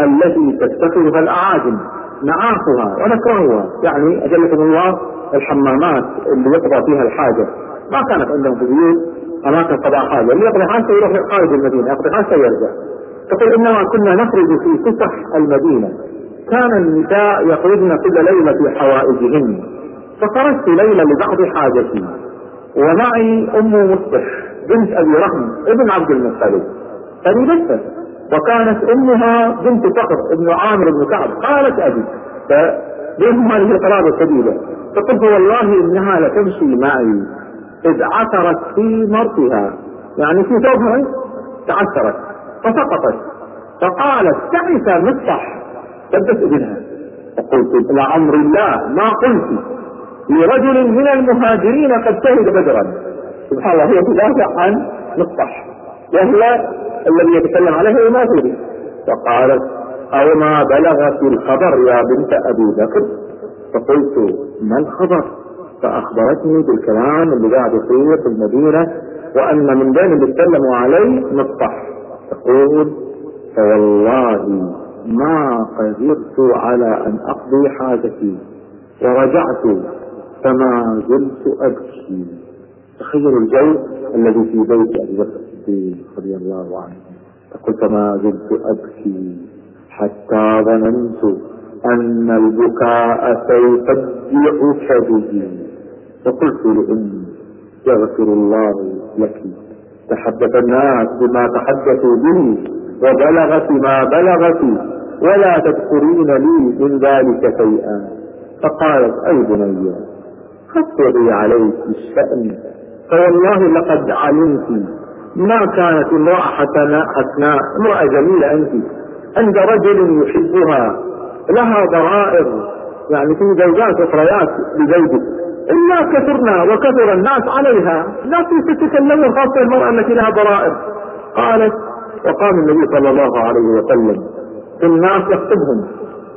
التي تتخذها الأعاجم. نعافها ونكرهها. يعني أجلكم الله الحمامات اللي يقضى فيها الحاجة. ما كانت عندهم في البيوت أماكن قضاء حاجة. اللي يقضي حاجة يروح خارج المدينة يقضي حاجة يرجع. تقول إنما كنا نخرج في فسح المدينة. كان النساء يخرجن كل ليلة في حوائجهن. فخرجت ليلة لبعض حاجتي. ومعي أم مصبح بنت أبي رحم ابن عبد المطلب. قريبتها وكانت أمها بنت فخر ابن عامر بن كعب. قالت أبي فبينهم هذه القرابة الشديدة فقلت والله إنها لتمشي معي. إذ عثرت في مرتها يعني في ثوبها تعثرت. فسقطت. فقالت تعس مصطح؟ سدت ابنها. فقلت لعمر الله ما قلت. لرجل من المهاجرين قد شهد بدرا. سبحان الله هي تدافع عن مصطح. وهي الذي يتكلم عليه الماثوري فقالت أو ما بلغت الخبر يا بنت أبي بكر؟ فقلت ما الخبر؟ فأخبرتني بالكلام اللي قاعد يصير في المدينة وأن من بين اللي تكلموا علي مصطح تقول فوالله ما قدرت على أن أقضي حاجتي ورجعت فما زلت أبكي. تخيلوا الجو الذي في بيت أبي بكر الصديق رضي الله عنه. تقول فما زلت أبكي حتى ظننت أن البكاء سيفجع كبدي فقلت لأمي يغفر الله لك. تحدث الناس بما تحدثوا به وبلغت ما بلغت ولا تذكرين لي من ذلك شيئا. فقالت أي بني خطري عليك الشأن. فوالله لقد علمت ما كانت امرأة حسناء امرأة جميلة أنت عند رجل يحبها. لها ضرائر يعني في زوجات أخريات لزوجك. إلا كثرنا وكثر الناس عليها. الناس تتكلمون خاصة المرأة التي لها ضرائر. قالت وقام النبي صلى الله عليه وسلم في الناس يخطبهم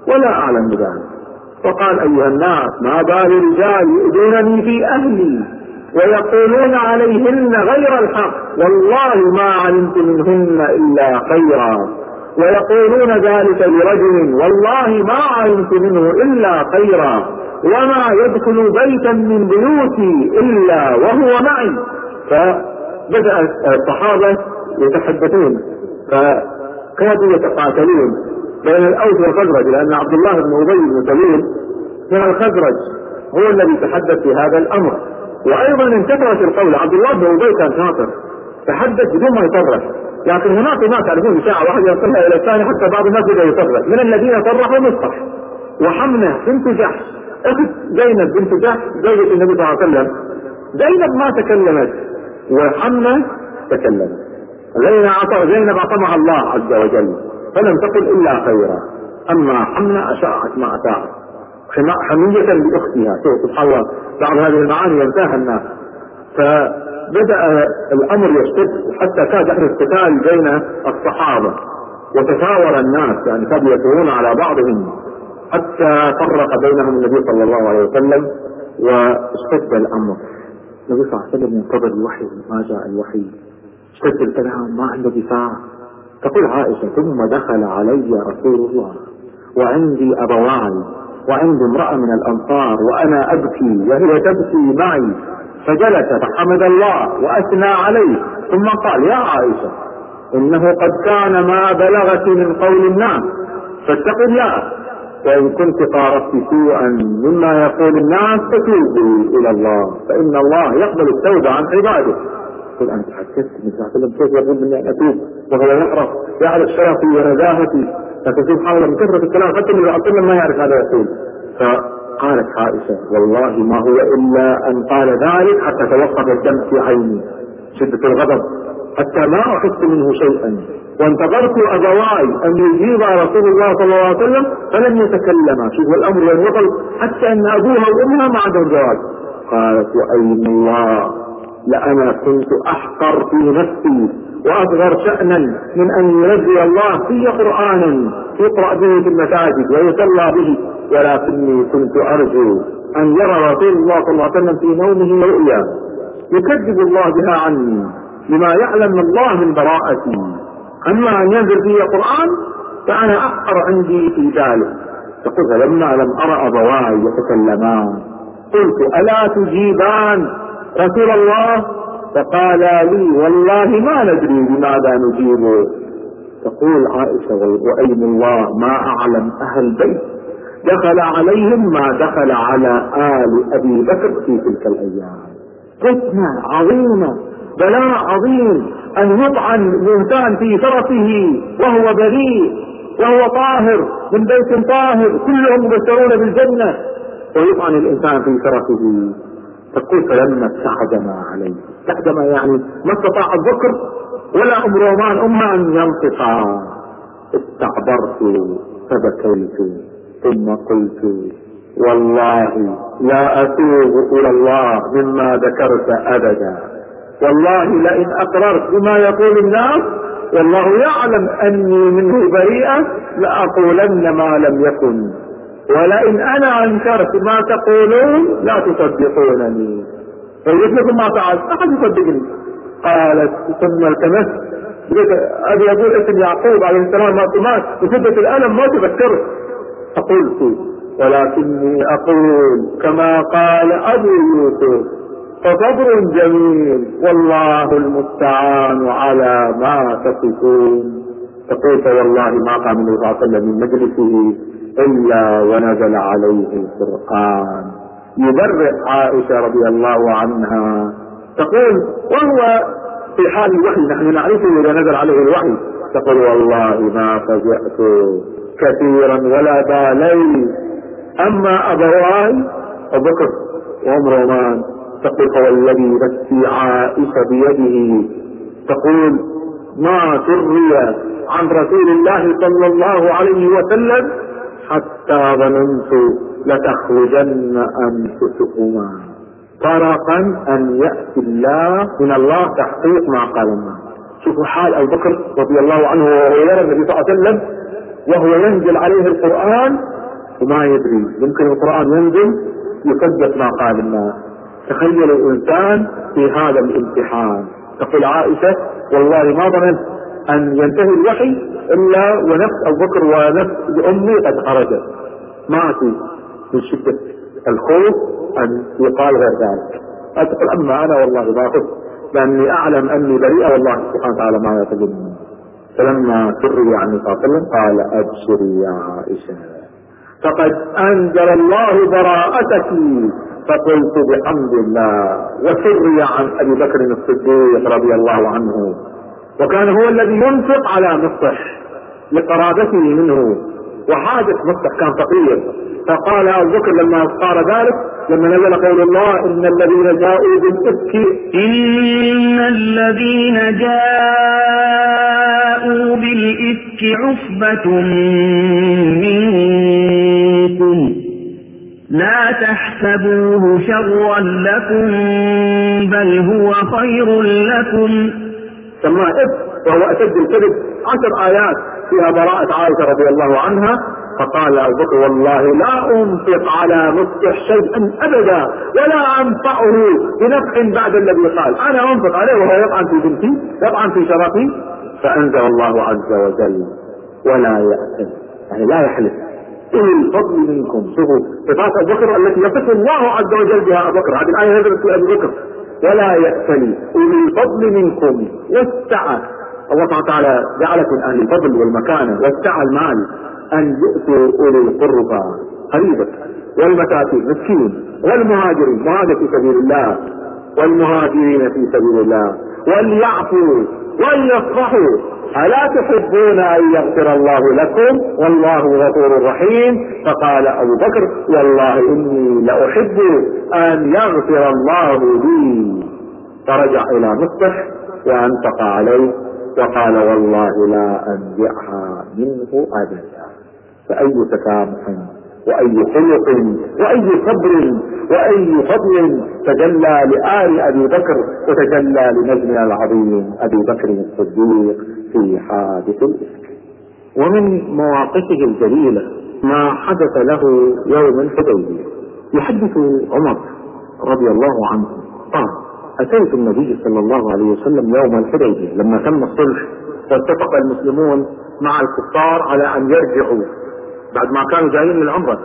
ولا أعلم بذلك. فقال أيها الناس ما بال رجال يؤذونني في أهلي؟ ويقولون عليهن غير الحق. والله ما علمت منهن إلا خيرا. ويقولون ذلك لرجل والله ما علمت منه إلا خيرا. وما يدخل بيتا من بيوتي إلا وهو معي. فبدأ الصحابة يتحدثون فكادوا يتقاتلون بين الأوس والخزرج لأن عبد الله بن أبي بن سلول من الخزرج هو الذي تحدث في هذا الأمر. وأيضا انتشرت القول عبد الله بن أبي كان شاطر. تحدث بدون ما يصرح لكن هناك ناس تعرفون ساعة واحد يصلها إلى الثاني حتى بعض الناس بدأ يصرح من الذين صرحوا مصطح وحمنة بنت جحش. أخت زينب بنت جحش زوجة النبي صلى الله عليه وسلم. زينب ما تكلمت وحمنة تكلمت. زينب زينب عصمها الله عز وجل فلم تقل إلا خيرا. أما حمنة أشاعت ما اشاعت حمية لأختها. شوف سبحان الله. بعض هذه المعاني ينساها الناس. فبدأ الأمر يشتد حتى كاد يحدث قتال بين الصحابة. وتشاور الناس يعني كادوا يثورون على بعضهم. حتى فرق بينهم النبي صلى الله عليه وسلم واشتد الأمر. النبي صلى الله عليه وسلم ينتظر الوحي ما جاء الوحي. اشتد الكلام ما عنده دفاع. تقول عائشة ثم دخل علي رسول الله وعندي أبواي وعندي امرأة من الأنصار وأنا أبكي وهي تبكي معي فجلس فحمد الله وأثنى عليه ثم قال يا عائشة إنه قد كان ما بلغت من قول الناس فاتقوا الله وإن كنت قارفت سوءا مما يقول الناس فتوبوا إلى الله فإن الله يقبل التوبة عن عباده. قل أنت حسست الله عليه وسلم كيف مني أن أتوب وهو يعرف يعرف شرفي ونزاهتي لكن سبحان الله من كثرة الكلام حتى عليه وسلم ما يعرف هذا يقول. فقالت عائشة والله ما هو إلا أن قال ذلك حتى توقف الدم في عيني. شدة الغضب. حتى ما أخذت منه شيئا. وانتظرت أبواي أن يجيب رسول الله صلى الله عليه وسلم فلم يتكلما شوف الأمر لم يصل حتى أن أبوها وأمها ما عندهم جواب. قالت وأيم الله؟ لأنا كنت أحقر في نفسي. وأصغر شأنا من أن ينزل الله في قرآنا يقرأ به في المساجد ويصلى به. ولكني كنت أرجو أن يرى رسول الله صلى الله عليه وسلم في نومه رؤيا يكذب الله بها عني لما يعلم الله من براءتي. أما أن ينزل فيه قرآن فأنا احقر عندي في ذلك. تقول فلما لم أرى أبواي يتكلمان. قلت ألا تجيبان رسول الله فقال لي والله ما ندري بماذا نجيبه تقول عائشة وأيم الله ما أعلم أهل بيت. دخل عليهم ما دخل على آل أبي بكر في تلك الأيام. فتنة عظيمة بلاء عظيم. أن يطعن الإنسان في شرفه وهو بريء وهو طاهر من بيت طاهر. كلهم مبشرون بالجنة. ويطعن الإنسان في شرفه. تقول فلما استعدم عليه. استعدم يعني ما استطاع الذكر ولا ام رومان اما أن ينطقا استعبرت فبكيت ثم قلت والله لا أتوب إلى الله مما ذكرت أبدا. والله لئن أقررت بما يقول الناس والله يعلم أني منه بريئة لأقولن ما لم يكن. ولئن أنا أنكرت ما تقولون لا تصدقونني. فقلت لكم ما فعلت احد يصدقني. قالت ثم التمست أبي يقول اسم يعقوب عليه السلام ما بشدة الألم ما تذكره فقلت ولكني أقول كما قال أبو يوسف فصبر جميل والله المستعان على ما تصفون فقلت والله ما قام النبي صلى الله عليه وسلم من مجلسه إلا ونزل عليه القرآن. يبرئ عائشة رضي الله عنها. تقول وهو في حال الوحي نحن نعرفه إذا نزل عليه الوحي. تقول والله ما فزعت كثيرا ولا بالي أما أبواي أبو بكر وعمر رومان. تقول فوالذي نفسي عائشة بيده. تقول ما سري عن رسول الله صلى الله عليه وسلم حتى ظننت لتخرجن أنفسكما. طرقا أن يأتي الله من الله تحقيق ما قال الله. شوفوا حال أبو بكر رضي الله عنه وهو يرى النبي صلى الله عليه وسلم وهو ينزل عليه القرآن وما يدري. يمكن القرآن ينزل يصدق ما قال الناس تخيل الإنسان في هذا الامتحان. تقول عائشة والله ما ظننت أن ينتهي الوحي إلا ونفس أبو بكر ونفس امي قد خرجت ماتوا من شدة الخوف أن يقال غير ذلك. ادخل أما أنا والله ما خفت لأني أعلم أني بريئة والله سبحانه وتعالى ما يطلبني فلما سري عن النبي صلى قال أبشري يا عائشة. فقد أنزل الله براءتك. فقلت بحمد الله. وسري عن أبي بكر الصديق رضي الله عنه. وكان هو الذي ينفق على مصطح لقرابته منه وحاجة مصطح كان فقير. فقال أبو بكر لما قال ذلك لما نزل قول الله إن الذين جاءوا بالإفك إن الذين جاءوا بالإفك عصبة منكم. لا تحسبوه شرا لكم بل هو خير لكم. سماه إف وهو أشد الكذب. عشر آيات فيها براءة عائشة رضي الله عنها. فقال أبو بكر والله لا أنفق على مفتح شيئا أبدا ولا أنفعه بنفع بعد الذي قال. أنا أنفق عليه وهو يطعن في بنتي يطعن في شرفي. فأنزل الله عز وجل ولا يأتي يعني لا يحلف. أولي الفضل منكم. شوفوا صفات أبو بكر التي يصف الله عز وجل بها أبو بكر. هذه الآية نزلت في أبي بكر. ولا يأتل أولي الفضل منكم. والسعة الله سبحانه وتعالى جعلكم أهل الفضل والمكانة. والسعة المال. أن يؤتوا أولي القربى. قريبك والمساكين. مسكين. والمهاجرين. مهاجر في سبيل الله. والمهاجرين في سبيل الله. وليعفوا. وليصفحوا ألا تحبون أن يغفر الله لكم والله غفور رحيم؟ فقال أبو بكر والله إني لأحب أن يغفر الله لي. فرجع إلى مصطح وأنفق عليه وقال والله لا أنزعها منه أبدا. فأي تسامح وأي خلق وأي صبر وأي فضل تجلى لآل أبي بكر وتجلى لنجمنا العظيم أبي بكر الصديق في حادث الإفك. ومن مواقفه الجليلة ما حدث له يوم الحديبية. يحدث عمر رضي الله عنه قال أتيت النبي صلى الله عليه وسلم يوم الحديبية. لما تم الصلح واتفق المسلمون مع الكفار على أن يرجعوا بعد ما كانوا جايين للعمرة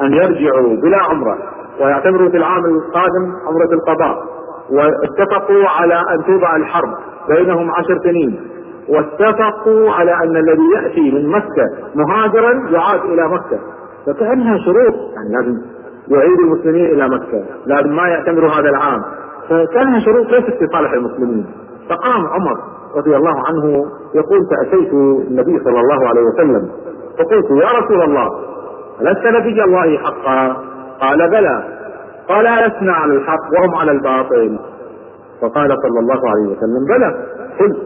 أن يرجعوا بلا عمرة ويعتبروا في العام القادم عمرة القضاء. واتفقوا على أن توضع الحرب بينهم عشر سنين. واتفقوا على أن الذي يأتي من مكة مهاجرا يعاد إلى مكة. فكأنها شروط يعني لازم يعيد المسلمين إلى مكة لازم ما يعتمروا هذا العام. فكأنها شروط ليست في صالح المسلمين. فقام عمر رضي الله عنه يقول فأتيت النبي صلى الله عليه وسلم فقلت يا رسول الله لست نبي الله حقا؟ قال بلى. قال ألسنا على الحق وهم على الباطل. فقال صلى الله عليه وسلم بلى. قلت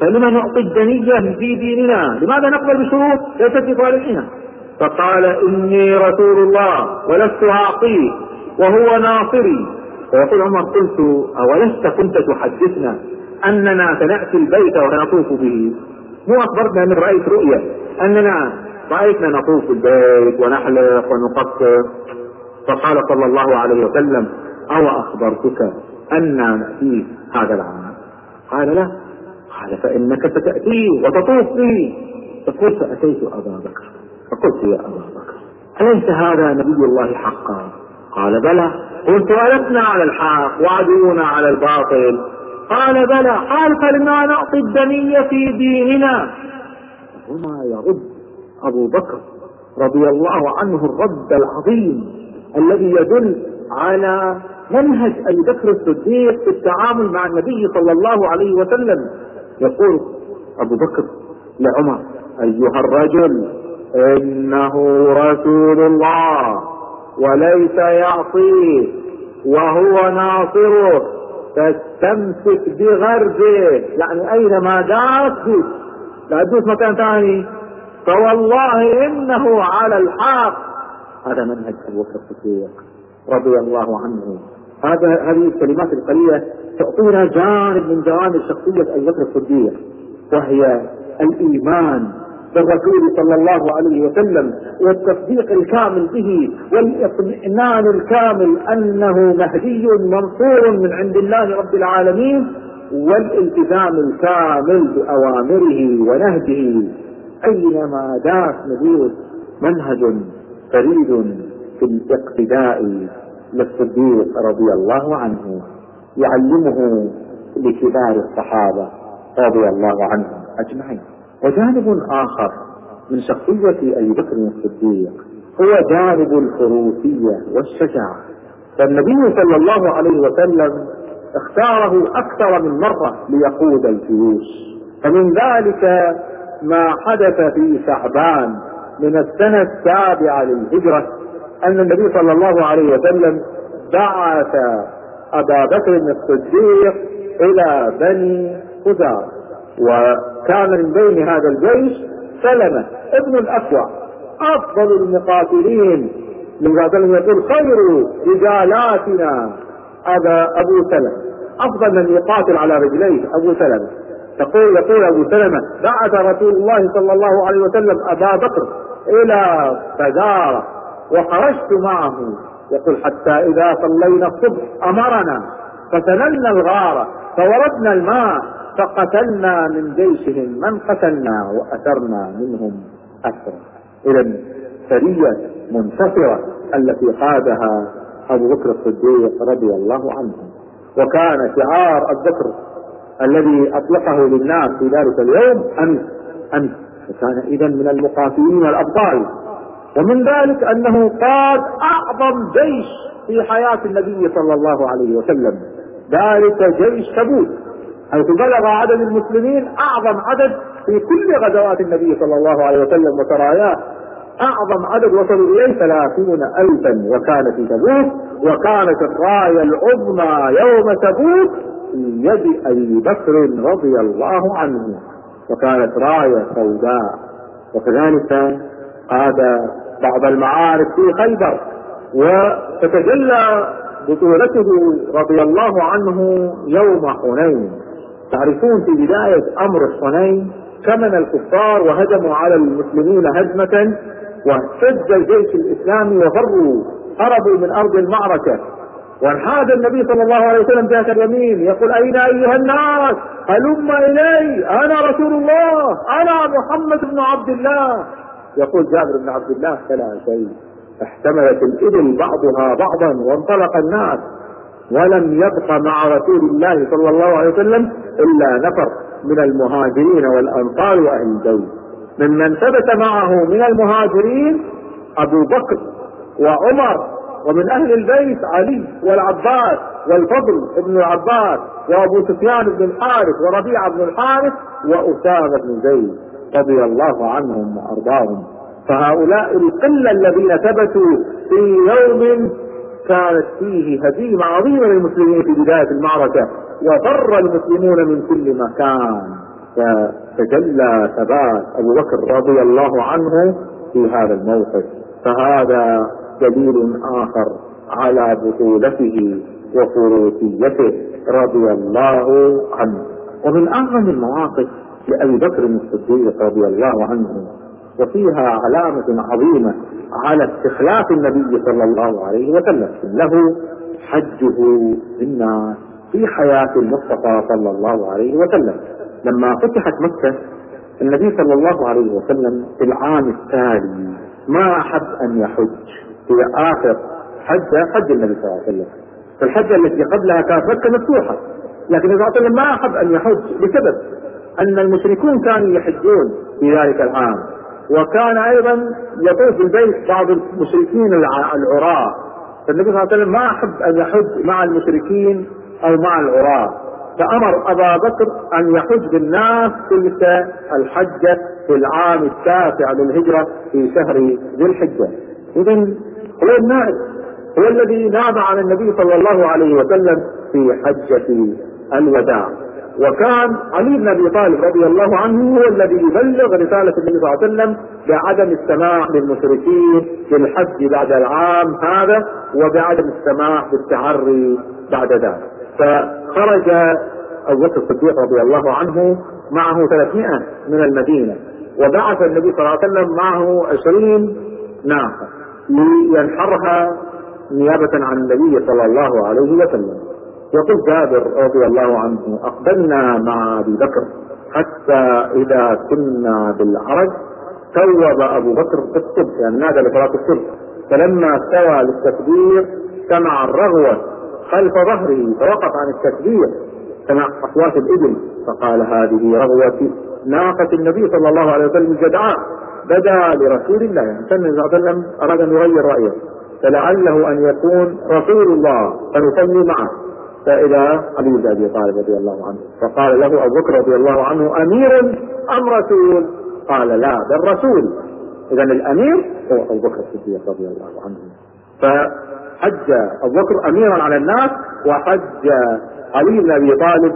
فلما نعطي الدنية في ديننا؟ لماذا نقبل بشروط ليست في صالحنا؟ فقال إني رسول الله ولست أعطيه وهو ناصري. فيقول عمر قلت أولست كنت تحدثنا أننا سنأتي البيت ونطوف به؟ مو أخبرتنا أن رأيت رؤيا أننا رأيتنا نطوف البيت ونحلق ونقصر فقال صلى الله عليه وسلم أو أخبرتك أنا نأتيه هذا العام؟ قال لا. قال فإنك ستأتيه وتطوف به فقلت أتيت أبا بكر. فقلت يا أبا بكر أليس هذا نبي الله حقا؟ قال بلى. قلت ألسنا على الحق وعدونا على الباطل. قال بلى. قال فلما نعطي الدنية في ديننا هنا يرد أبو بكر رضي الله عنه الرد العظيم الذي يدل على منهج أبي بكر الصديق في التعامل مع النبي صلى الله عليه وسلم. يقول أبو بكر لعمر أيها الرجل إنه رسول الله وليس يعصيه وهو ناصره فاستمسك بغرزه يعني أينما دوس لا تدوس مكان ثاني. فوالله إنه على الحق. هذا منهج أبو بكر الصديق رضي الله عنه. هذا هذه الكلمات القليلة تعطينا جانب من جوانب شخصية أبي بكر الصديق وهي الإيمان بالرسول صلى الله عليه وسلم والتصديق الكامل به والإطمئنان الكامل أنه مهدي منصور من عند الله رب العالمين والالتزام الكامل بأوامره ونهجه. أينما داس ندوس منهج فريد في الاقتداء للصديق رضي الله عنه يعلمه لكبار الصحابة رضي الله عنهم أجمعين. وجانب آخر من شخصية أبي بكر الصديق هو جانب الفروسية والشجاعة. فالنبي صلى الله عليه وسلم اختاره أكثر من مرة ليقود الجيوش فمن ذلك ما حدث في شعبان من السنة السابعة للهجرة أن النبي صلى الله عليه وسلم بعث أبا بكر الصديق إلى بني خزاعة وكان من بين هذا الجيش سلمة ابن الأكوع أفضل المقاتلين من وسلم يقول خير رجالاتنا أبا أبو سلمة أفضل من يقاتل على رجليه أبو سلمة. تقول يقول أبو سلمة بعث رسول الله صلى الله عليه وسلم أبا بكر إلى فزارة وخرجت معه. يقول حتى إذا صلينا الصبح أمرنا فسنلنا الغارة فوردنا الماء فقتلنا من جيشهم من قتلنا وأثرنا منهم أسرا. إذا سرية منتصرة التي قادها أبو بكر الصديق رضي الله عنه. وكان شعار الذكر الذي أطلقه للناس في ذلك اليوم أمس أمس فكان إذا من المقاتلين الأبطال ومن ذلك أنه قاد أعظم جيش في حياة النبي صلى الله عليه وسلم. ذلك جيش تبوك حيث بلغ عدد المسلمين أعظم عدد في كل غزوات النبي صلى الله عليه وسلم وسراياه. أعظم عدد وصلوا إليه ثلاثون الفا. وكان في تبوك وكانت الراية العظمى يوم تبوك في يد أبي بكر رضي الله عنه وكانت راية سوداء. وكذلك قاد بعض المعارك في خيبر. وتتجلى بطولته رضي الله عنه يوم حنين. تعرفون في بداية أمر حنين كمن الكفار وهجموا على المسلمين هجمة واهتز الجيش الإسلامي وفروا هربوا من أرض المعركة. وانحاز النبي صلى الله عليه وسلم ذات اليمين. يقول أين أيها الناس؟ هلم إلي. أنا رسول الله. أنا محمد بن عبد الله. يقول جابر بن عبد الله فلا شيء. احتملت الإبل بعضها بعضا وانطلق الناس. ولم يبق مع رسول الله صلى الله عليه وسلم إلا نفر من المهاجرين والأنصار وأهل البيت ممن ثبت معه من المهاجرين أبو بكر وعمر ومن أهل البيت علي والعباس والفضل بن العباس وأبو سفيان بن الحارث وربيعة بن الحارث وأسامة بن زيد رضي الله عنهم وأرضاهم. فهؤلاء القلة الذين ثبتوا في يوم كانت فيه هزيمة عظيمة للمسلمين في بداية المعركة وفر المسلمون من كل مكان. فتجلى ثبات أبو بكر رضي الله عنه في هذا الموقف. فهذا دليل آخر على بطولته وفروسيته رضي الله عنه. ومن أعظم المواقف لأبي بكر الصديق رضي الله عنه وفيها علامة عظيمة على استخلاف النبي صلى الله عليه وسلم له حجه للناس في حياة المصطفى صلى الله عليه وسلم. لما فتحت مكة النبي صلى الله عليه وسلم في العام التالي ما أحب أن يحج. في آخر حجة حج النبي صلى الله عليه وسلم. في الحجة التي قبلها كانت مكة مفتوحة. لكن النبي صلى الله عليه وسلم ما أحب أن يحج لسبب أن المشركون كانوا يحجون في ذلك العام. وكان أيضا يطوف بالبيت بعض المشركين العراة. فالنبي صلى الله عليه وسلم ما أحب أن يحج مع المشركين أو مع العراة. فأمر أبا بكر أن يحج بالناس تلك الحجة في العام التاسع للهجرة في شهر ذي الحجة. إذا هو النائب هو الذي ناب عن النبي صلى الله عليه وسلم في حجة الوداع. وكان علي بن أبي طالب رضي الله عنه هو الذي يبلغ رسالة النبي صلى الله عليه وسلم بعدم السماح للمشركين بالحج بعد العام هذا وبعدم السماح بالتعري بعد ذلك. فخرج أبو بكر الصديق رضي الله عنه معه 300 من المدينة. وبعث النبي صلى الله عليه وسلم معه 20 ناقة. لينحرها نيابة عن النبي صلى الله عليه وسلم. يقول جابر رضي الله عنه أقبلنا مع أبي بكر حتى إذا كنا بالعرج توب أبو بكر في الصبح يعني نادى لصلاة الصبح. فلما استوى للتكبير سمع الرغوة خلف ظهره فوقف عن التكبير سمع أصوات الإبل. فقال هذه رغوة ناقة النبي صلى الله عليه وسلم الجدعاء بدا لرسول الله. يعني صلى الله عليه وسلم أراد أن يغير رأيه. فلعله أن يكون رسول الله. فنصلي معه. فإذا علي بن أبي طالب رضي الله عنه. فقال له أبو بكر رضي الله عنه أمير أم رسول؟ قال لا بل رسول. إذا الأمير هو أبو بكر الصديق رضي الله عنه. فحج أبو بكر أميرا على الناس وحج علي بن أبي طالب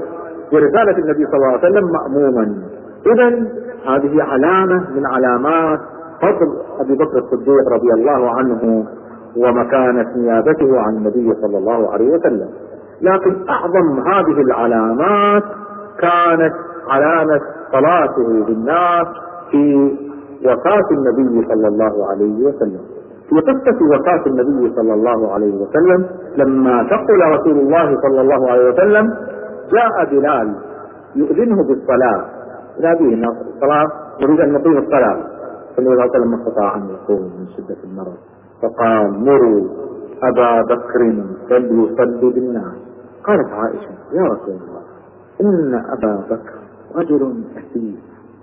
برسالة النبي صلى الله عليه وسلم مأموما. إذا هذه علامة من علامات فضل أبي بكر الصديق رضي الله عنه ومكانة نيابته عن النبي صلى الله عليه وسلم. لكن أعظم هذه العلامات كانت علامة صلاته بالناس في وفاة النبي صلى الله عليه وسلم. في قصة وفاة النبي صلى الله عليه وسلم لما ثقل رسول الله صلى الله عليه وسلم جاء بلال يؤذنه بالصلاة. يناديه الناس الصلاة نريد أن نقيم الصلاة. فالنبي صلى الله عليه وسلم استطاع أن يقوم من شدة المرض. فقال مروا أبا بكر فليصلي بالناس. قالت عائشة يا رسول الله إن أبا بكر رجل أسير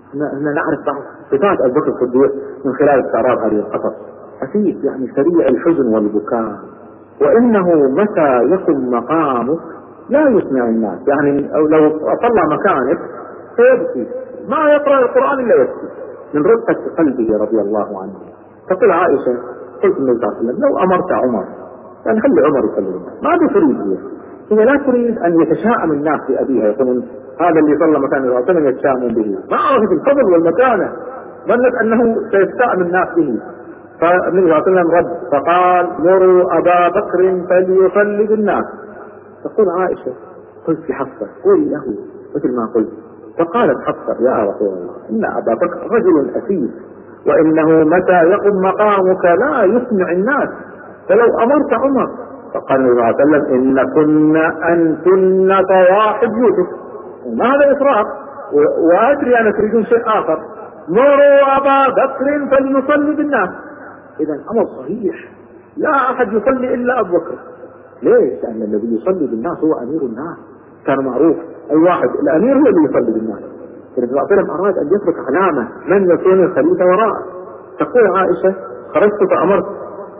إحنا نعرف بعض صفات أبو بكر الصديق من خلال استعراض هذه القصص. أسير يعني سريع الحزن والبكاء. وإنه متى يكن مقامك؟ لا يسمع الناس. يعني لو أطلع مكانك فيبكي. ما يقرأ القرآن إلا يبكي. من رقة قلبه رضي الله عنه. تقول عائشة قلت النبي صلى الله عليه وسلم لو أمرت عمر يعني خلي عمر يصلي ما بتريد هي هي لا تريد أن يتشاءم الناس بابيها يقولون هذا اللي صلى مكان الرسول صلى الله عليه وسلم يتشاءمون به. ما عرفت الفضل والمكانة. ظنت أنه سيستاءم الناس به. فالنبي صلى الله عليه وسلم رد. فقال مروا أبا بكر فليصلي بالناس. تقول عائشة قلت لحفصة قولي له مثل ما قلت. فقالت حفصة يا رسول الله إن أبا بكر رجل اسيف وإنه متى يقم مقامك لا يسمع الناس فلو أمرت عمر. فقال النبي صلى الله عليه وسلم أن كن انتن طواحب يوسف. ما هذا اطراق وأدري أنا تريدون شيء آخر. مروا أبا بكر فليصلي بالناس. اذا أمر صحيح. لا أحد يصلي إلا أبو بكر. ليش؟ لأن الذي يصلي بالناس هو أمير الناس. كان معروف. أي واحد الأمير هو اللي يصلي بالناس. النبي صلى الله عليه وسلم أراد أن يترك علامة من يكون الخليفة وراءه. تقول عائشة خرجت فأمرت.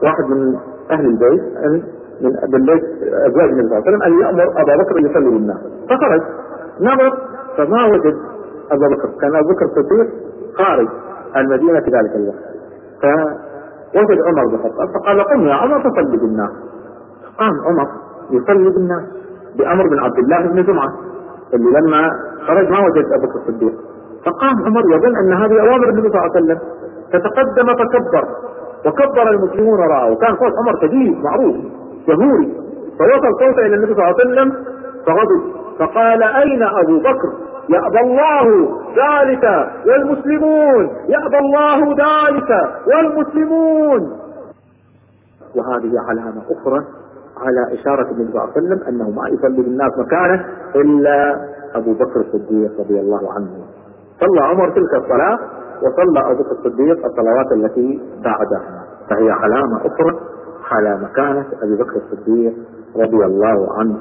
واحد من أهل البيت ان من من بيت أزواج النبي صلى الله عليه وسلم ان يامر أبا بكر أن يصلي بالناس. فخرج. نظر فما وجد أبا بكر. كان أبو بكر الصديق خارج المدينة في ذلك الوقت. فوجد عمر بن الخطاب فقال قم يا عمر فصلي بالناس. قام عمر. يصلي بالناس بأمر من عبد الله بن جمعة اللي لما خرج ما وجد أبو بكر الصديق. فقام عمر يظن أن هذه أوامر النبي صلى الله عليه وسلم. فتقدم فكبر وكبر المسلمون وراءه وكان صوت عمر شديد معروف جمهوري. فوصل صوته إلى النبي صلى الله عليه وسلم فغضب. فقال أين أبو بكر؟ يأبى الله ذلك والمسلمون. يأبى الله ذلك والمسلمون. وهذه علامة أخرى على إشارة النبي صلى الله عليه وسلم أنه ما يصلي بالناس مكانه إلا أبو بكر الصديق رضي الله عنه. صلى عمر تلك الصلاة وصلى أبو بكر الصديق الصلوات التي بعدها. فهي علامة أخرى على مكانة أبي بكر الصديق رضي الله عنه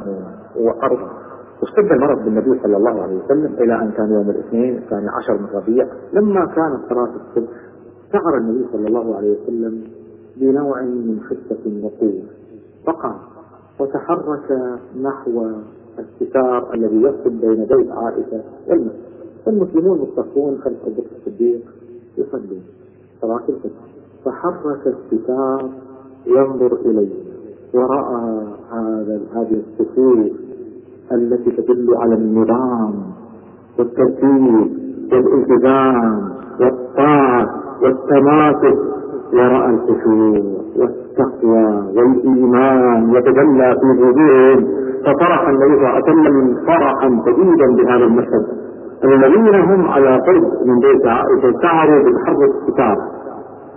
وأرضاه. واشتد المرض بالنبي صلى الله عليه وسلم إلى أن كان يوم الاثنين الثاني عشر من ربيع. لما كانت صلاة الصبح شعر النبي صلى الله عليه وسلم بنوع من خفة وقوة. فقام وتحرك نحو الستار الذي يفصل بين بيت عائشة والمسجد فالمسلمون مصطفون خلف أبو بكر الصديق يصلون. صلاة الفجر. فحرك الستار ينظر إليه ورأى هذا هذه الصفوف التي تدل على النظام والترتيب والالتزام والطاعة والتماسك ورأى الخشوع والتقوى والإيمان يتجلى في وجوههم ففرح النبي صلى الله عليه وسلم فرحا شديدا بهذا المشهد. الذين هم على قرب من بيت عائشة شعروا بتحرك الكتاب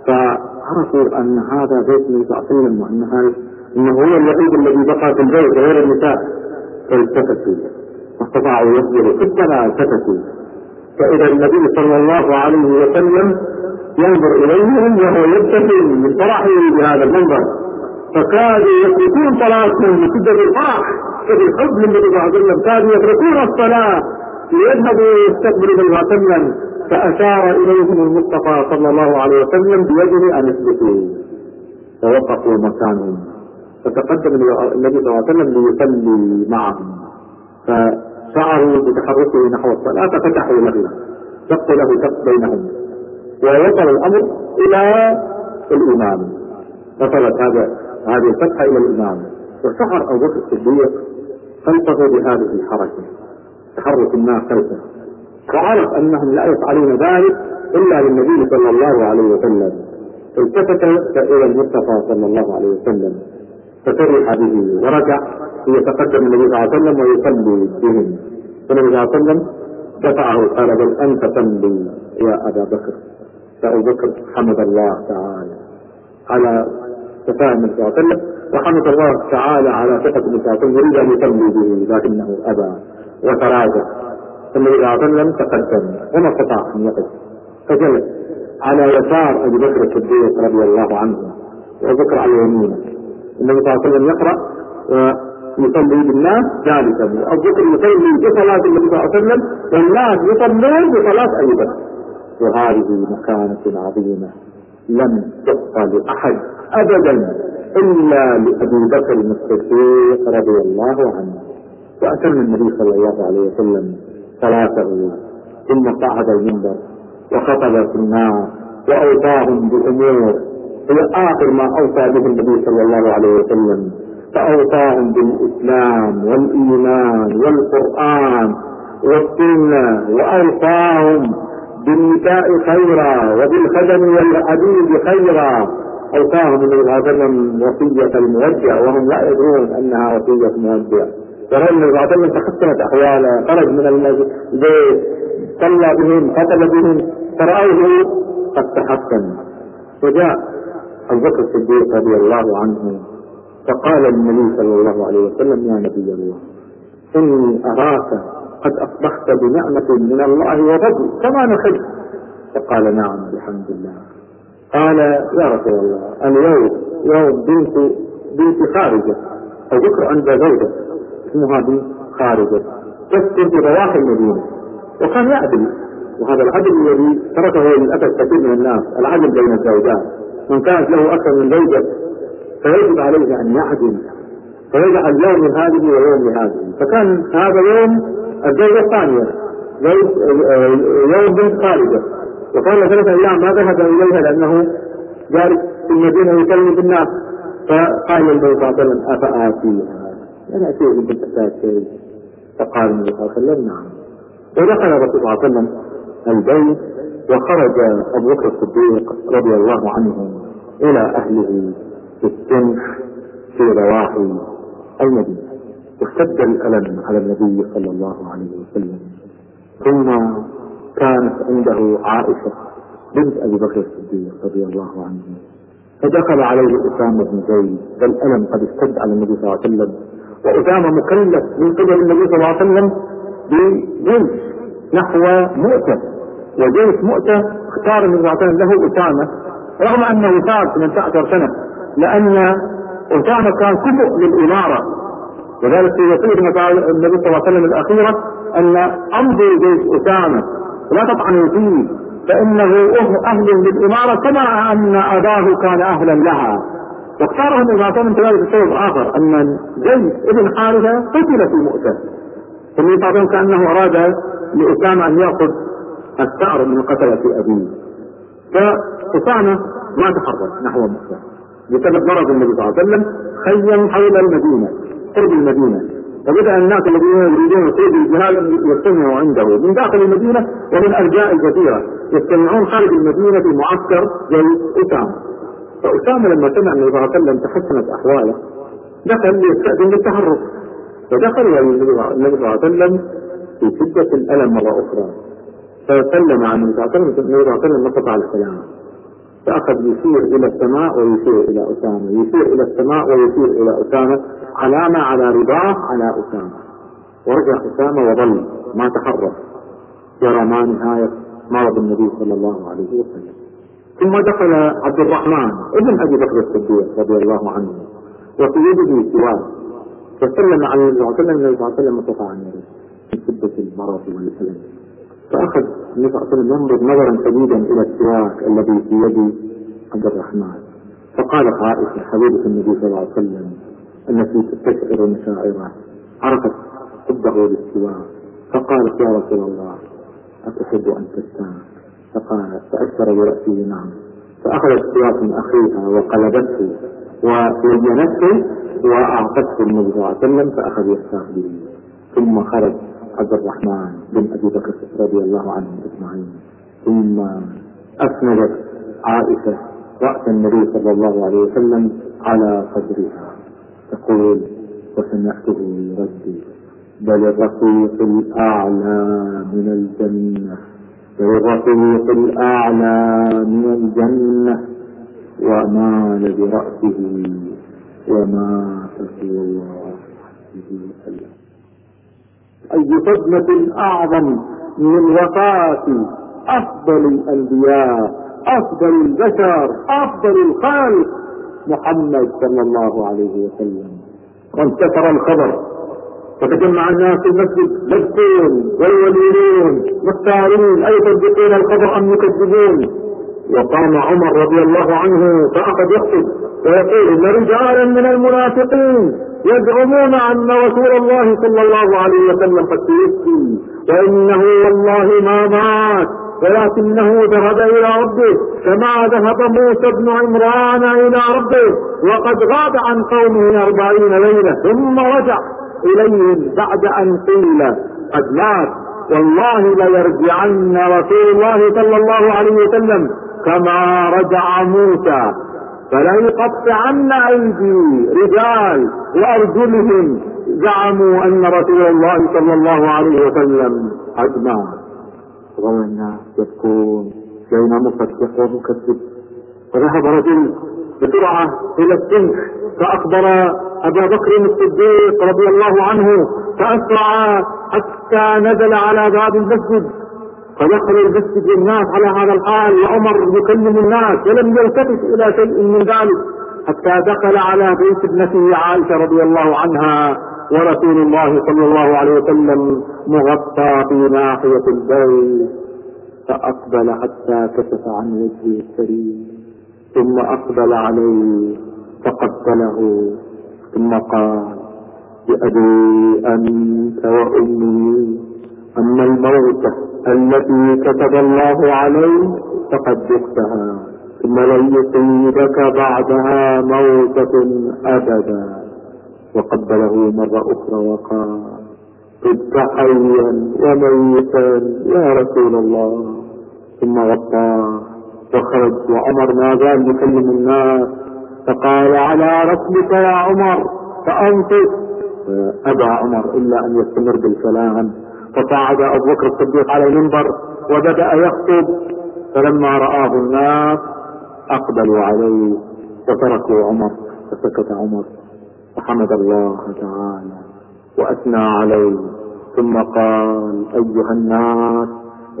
فعرفوا أن هذا بيت النبي صلى الله عليه وسلم وأن هذا إنه هو الوحيد الذي بقى في البيت غير النساء. فالتفتوا واستطاعوا يصبروا. كلما التفتوا فإذا النبي صلى الله عليه وسلم ينظر إليهم وهو يبتسم من فرحه بهذا المنظر. فكادوا يتركون صلاتهم من شده الفرح شده الحب للنبي صلى الله عليه وسلم كادوا يتركون الصلاة ليذهبوا يستقبلوا النبي صلى الله عليه وسلم. فأشار إليهم المصطفى صلى الله عليه وسلم بيده أن يثبتوا فوقفوا مكانهم. فتقدم النبي صلى الله عليه وسلم ليصلي معهم. فشعروا بتحركه نحو الصلاة ففتحوا له شق له شق بينهم. ووصل الأمر إلى الإمام. وصلت هذا هذه الفتحة إلى الإمام. وشعر أبو بكر الصديق خلفه بهذه الحركة. تحرك الناس خلفه. وعرف أنهم لا يفعلون ذلك إلا للنبي صلى الله عليه وسلم. التفت إلى المصطفى صلى الله عليه وسلم. ففرح به ورجع ليتقدم النبي صلى الله عليه وسلم ويصلي بهم. فالنبي صلى الله عليه وسلم دفعه قال بل أنت صلي يا أبا بكر. فابو بكر حمد الله تعالى على شفاء النبي صلى الله عليه وسلم وحمد الله تعالى على ثقة النبي صلى الله عليه وسلم يريد أن يصلي به لكنه أبى وتراجع. فالنبي صلى الله عليه وسلم تقدم وما استطاع أن يقف. فجلس على يسار ابي بكر الصديق رضي الله عنه وابو بكر على يمينه. النبي صلى الله عليه وسلم يقرأ ويصلي بالناس جالسا أبو بكر يصلي بصلاة النبي صلى الله عليه وسلم والناس يصلون بصلاة أبي بكر. وهذه مكانة عظيمة لم تعطى لأحد أبدا إلا لأبي بكر الصديق رضي الله عنه. وأتم النبي صلى الله عليه وسلم صلاته ثم صعد المنبر وخطب في الناس وأوصاهم بأمور. هي آخر ما أوصى به النبي صلى الله عليه وسلم. فأوصاهم بالإسلام والإيمان والقرآن والسنة وأوصاهم بالنساء خيرا وبالخدم والعبيد خيرا. الله عليه وسلم وصية المودع وهم لا يدرون أنها وصية مودع. عليه وسلم تحسنت أحواله خرج من البيت صلى بهم خطب بهم. فرأوه قد تحسن. وجاء أبو بكر الصديق رضي الله عنه فقال النبي صلى الله عليه وسلم يا نبي الله إني أراك قد أصبحت بنعمة من الله وفضل كما نحب فقال نعم الحمد لله قال يا رسول الله اليوم يوم بنت بنت خارجة. أو ذكر عند زوجة اسمها بنت خارجة. تسكن في ضواحي المدينة. وكان يعدل. وهذا العدل الذي تركه للأسف كثير من الناس العدل بين الزوجات. من كانت له أكثر من زوجة فيجب عليه أن يعدل. فيجعل يوم لهذه ويوم لهذه فكان هذا يوم الزوجة الثانية. يوم بنت خارجة وكان ثلاثة أيام ما ذهب إليها لأنه جالس في المدينة يكلم بالناس فقال النبي صلى الله عليه وسلم أفآتيها؟ أنا أتيه بالأساس شيء فقال النبي صلى الله عليه وسلم نعم. ودخل الرسول صلى الله عليه وسلم البيت وخرج أبو بكر الصديق رضي الله عنه إلى أهله في السنح في رواحي المدينة. اشتد الألم على النبي صلى الله عليه وسلم ثم كانت عنده عائشة بنت أبي بكر الصديق رضي الله عنه. فدخل عليه أسامة بن زيد فالألم قد اشتد على النبي صلى الله عليه وسلم. وأسامة مكلف من قبل النبي صلى الله عليه وسلم بجيش نحو مؤتة. وجيش مؤتة اختار النبي صلى الله عليه وسلم له أسامة. رغم أنه صار 18 سنة لأن أسامة كان كفؤ للإمارة. وذلك في وصية النبي صلى الله عليه وسلم الأخيرة أن جيش أسامة. لا تطعنوا فيه فإنه أهل للإمارة كما أن أباه كان أهلا لها. واختاره النبي صلى الله عليه وسلم كذلك السبب آخر أن زيد ابن حارثة قتل في مؤتة عليه وسلم كأنه أراد لأسامة أن يأخذ الثأر من قتلة أبيه. فأسامة ما تحرك نحو مؤتة بسبب مرض النبي صلى الله عليه وسلم خيم حول المدينة. قرب المدينة. وبدأ الناس الذين يريدون صيد الجهاد يجتمعوا عنده. من داخل المدينة ومن أرجاء كثيرة. يجتمعون خارج المدينة في معسكر زي أسامة. فأسامة لما سمع النبي صلى الله عليه وسلم تحسنت أحواله دخل ليستأذن بالتحرك فدخل النبي صلى الله عليه وسلم في شدة الألم مرة أخرى. فسلم عن النبي صلى الله عليه وسلم النبي صلى الله عليه وسلم نقص على السلام فأخذ يشير إلى السماء ويشير إلى أسامة. يشير إلى السماء ويشير إلى أسامة. علامة على رضاه على أسامة. ورجع أسامة وظل. ما تحرك. يرى ما نهاية مرض النبي صلى الله عليه وسلم. ثم دخل عبد الرحمن ابن أبي بكر الصديق رضي الله عنه. وفي يده سواك فسلم على النبي صلى الله عليه وسلم النبي قطع عن يده من شدة المرض والألم. فأخذ النبي صلى ينظر نظرا شديدا إلى السواك الذي في يد عبد الرحمن. فقالت عائشة حبيبة النبي صلى الله عليه وسلم التي تستشعر مشاعره عرفت حبه للسواك. فقالت يا رسول الله أتحب أن تستاك؟ فقال فأشر برأسه نعم. فأخذت السواك من أخيها وقلبته وزينته وأعطته النبي صلى الله عليه وسلم فأخذ يستاك به. ثم خرج عبد الرحمن بن أبي بكر رضي الله عنهم أجمعين. ثم أسندت عائشة رأس النبي صلى الله عليه وسلم على صدرها تقول وسمعته يردد بل الرفيق الأعلى من الجنة بل الرفيق الأعلى من الجنة. ومال براسه عليه وسلم أي صدمة أعظم من وفاة أفضل الأنبياء أفضل البشر أفضل الخالق محمد صلى الله عليه وسلم. وانتشر الخبر وتجمع الناس في المسجد مبكون والوليون مختارين أي يصدقون الخبر أم يكذبون؟ وقام عمر رضي الله عنه فأخذ يخطب ويقول إن رجالا من المنافقين يزعمون أن رسول الله صلى الله عليه وسلم قد توفي وإنه والله ما مات ولكنه ذهب إلى ربه كما ذهب موسى بن عمران إلى ربه وقد غاب عن قومه أربعين ليلة ثم رجع إليهم بعد أن قيل قد مات. والله ليرجعن رسول الله صلى الله عليه وسلم كما رجع موسى. فليقطعن أيدي رجال وأرجلهم زعموا أن رسول الله صلى الله عليه وسلم قد مات وهو الناس يبكون بين مصدق ومكذب فذهب رجل بسرعة إلى السنح فأخبر أبا بكر الصديق رضي الله عنه فأسرع حتى نزل على باب المسجد. فدخل المسجد الناس على هذا الحال وعمر يكلم الناس ولم يلتفت إلى شيء من ذلك حتى دخل على بيت ابنته عائشة رضي الله عنها ورسول الله صلى الله عليه وسلم مغطى في ناحية البيت فأقبل حتى كشف عن وجهه الكريم ثم أقبل عليه فقبله ثم قال بأبي أنت وأمي أما الموتة التي كتب الله عليك فقد ذقتها ثم لن يصيبك بعدها موتة أبدا. وقبله مرة أخرى وقال كنت حيا وميتا يا رسول الله. ثم غطاه وخرج وعمر ما زال يكلم الناس فقال على رسلك يا عمر فأنفق أبى عمر إلا أن يستمر بالكلام فصعد أبو بكر الصديق على المنبر وبدأ يخطب. فلما رآه الناس أقبلوا عليه وتركوا عمر فسكت عمر. فحمد الله تعالى وأثنى عليه ثم قال أيها الناس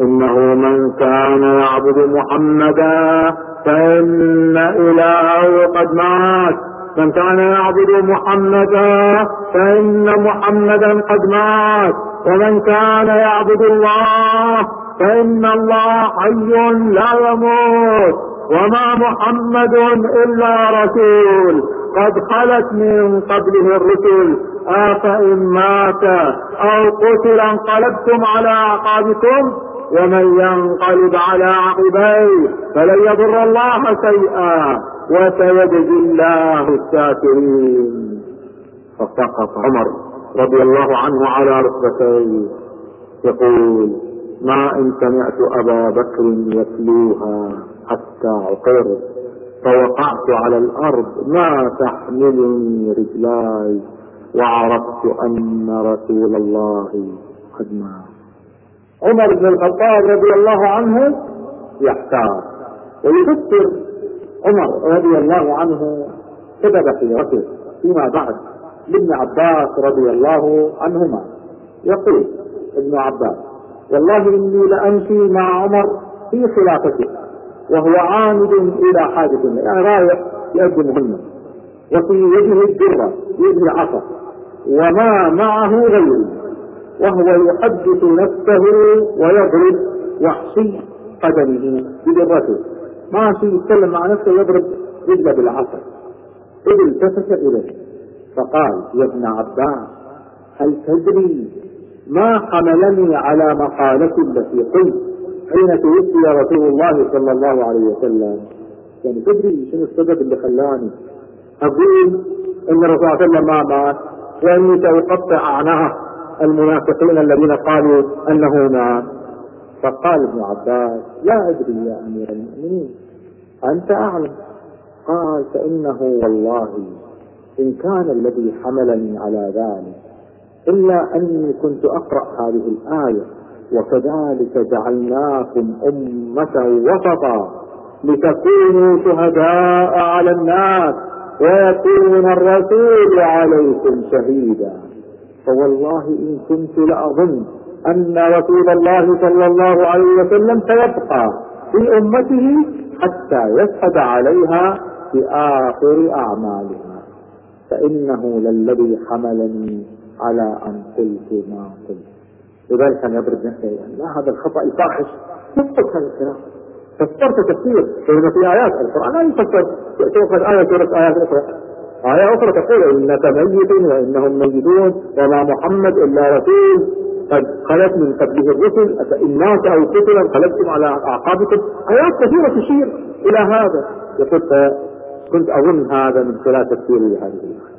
إنه من كان يعبد محمدا فإن إلهه قد مات. من كان يعبد محمدا فإن محمدا قد مات. ومن كان يعبد الله فإن الله حي لا يموت. وما محمد إلا رسول قد خلت من قبله الرسل. أفإن مات أو قتل انقلبتم على أعقابكم؟ ومن ينقلب على عقبيه فلن يضر الله شيئا وسيجزي الله الشاكرين. فسقط عمر رضي الله عنه على ركبتيه. يقول ما إن سمعت أبا بكر يتلوها حتى عقرت فوقعت على الأرض ما تحملني رجلاي وعرفت أن رسول الله قد مات عمر بن الخطاب رضي الله عنه يحتار. ويفسر عمر رضي الله عنه سبب خيرته فيما بعد لابن عباس رضي الله عنهما. يقول ابن عباس والله إني لأمشي مع عمر في خلافته وهو عامد إلى حاجة يعني رايح يؤدي مهمة وفي يده الدرة يده العصا وما معه غيره. وهو يحدث نفسه ويضرب وحشي قدمه بدرته ماشي يتكلم مع نفسه يضرب رجله بالعصا. إذ التفت إليه. فقال يا ابن عباس هل تدري ما حملني على مقالتي التي قلت حين توفي رسول الله صلى الله عليه وسلم؟ يعني تدري شنو السبب اللي خلاني أقول إن الرسول صلى الله عليه وسلم ما مات وإني سأقطع اعناق المنافقين الذين قالوا أنه مات فقال ابن عباس لا أدري يا أمير المؤمنين أنت أعلم. قال فإنه والله إن كان الذي حملني على ذلك إلا أني كنت أقرأ هذه الآية وكذلك جعلناكم أمة وسطا لتكونوا شهداء على الناس ويكون الرسول عليكم شهيدا. فوالله إن كنت لأظن أن رسول الله صلى الله عليه وسلم سيبقى في أمته حتى يشهد عليها في آخر أعمالها. فإنه للذي حملني على أن قلت ما قلت. لذلك كان يضرب نفسه يعني لا هذا الخطأ الفاحش. يسقط هذا الكلام. فسرت تفسير لأن في آيات القرآن لا يفسر تؤخذ آية سورة آيات أخرى. آية أخرى تقول إنك ميت وإنهم ميتون وما محمد إلا رسول. قد خلت من قبله الرسل. مات أو قتل انقلبتم على أعقابكم. آيات كثيرة تشير إلى هذا. يقول كنت أظن هذا من خلال تفسيري لهذه الآية.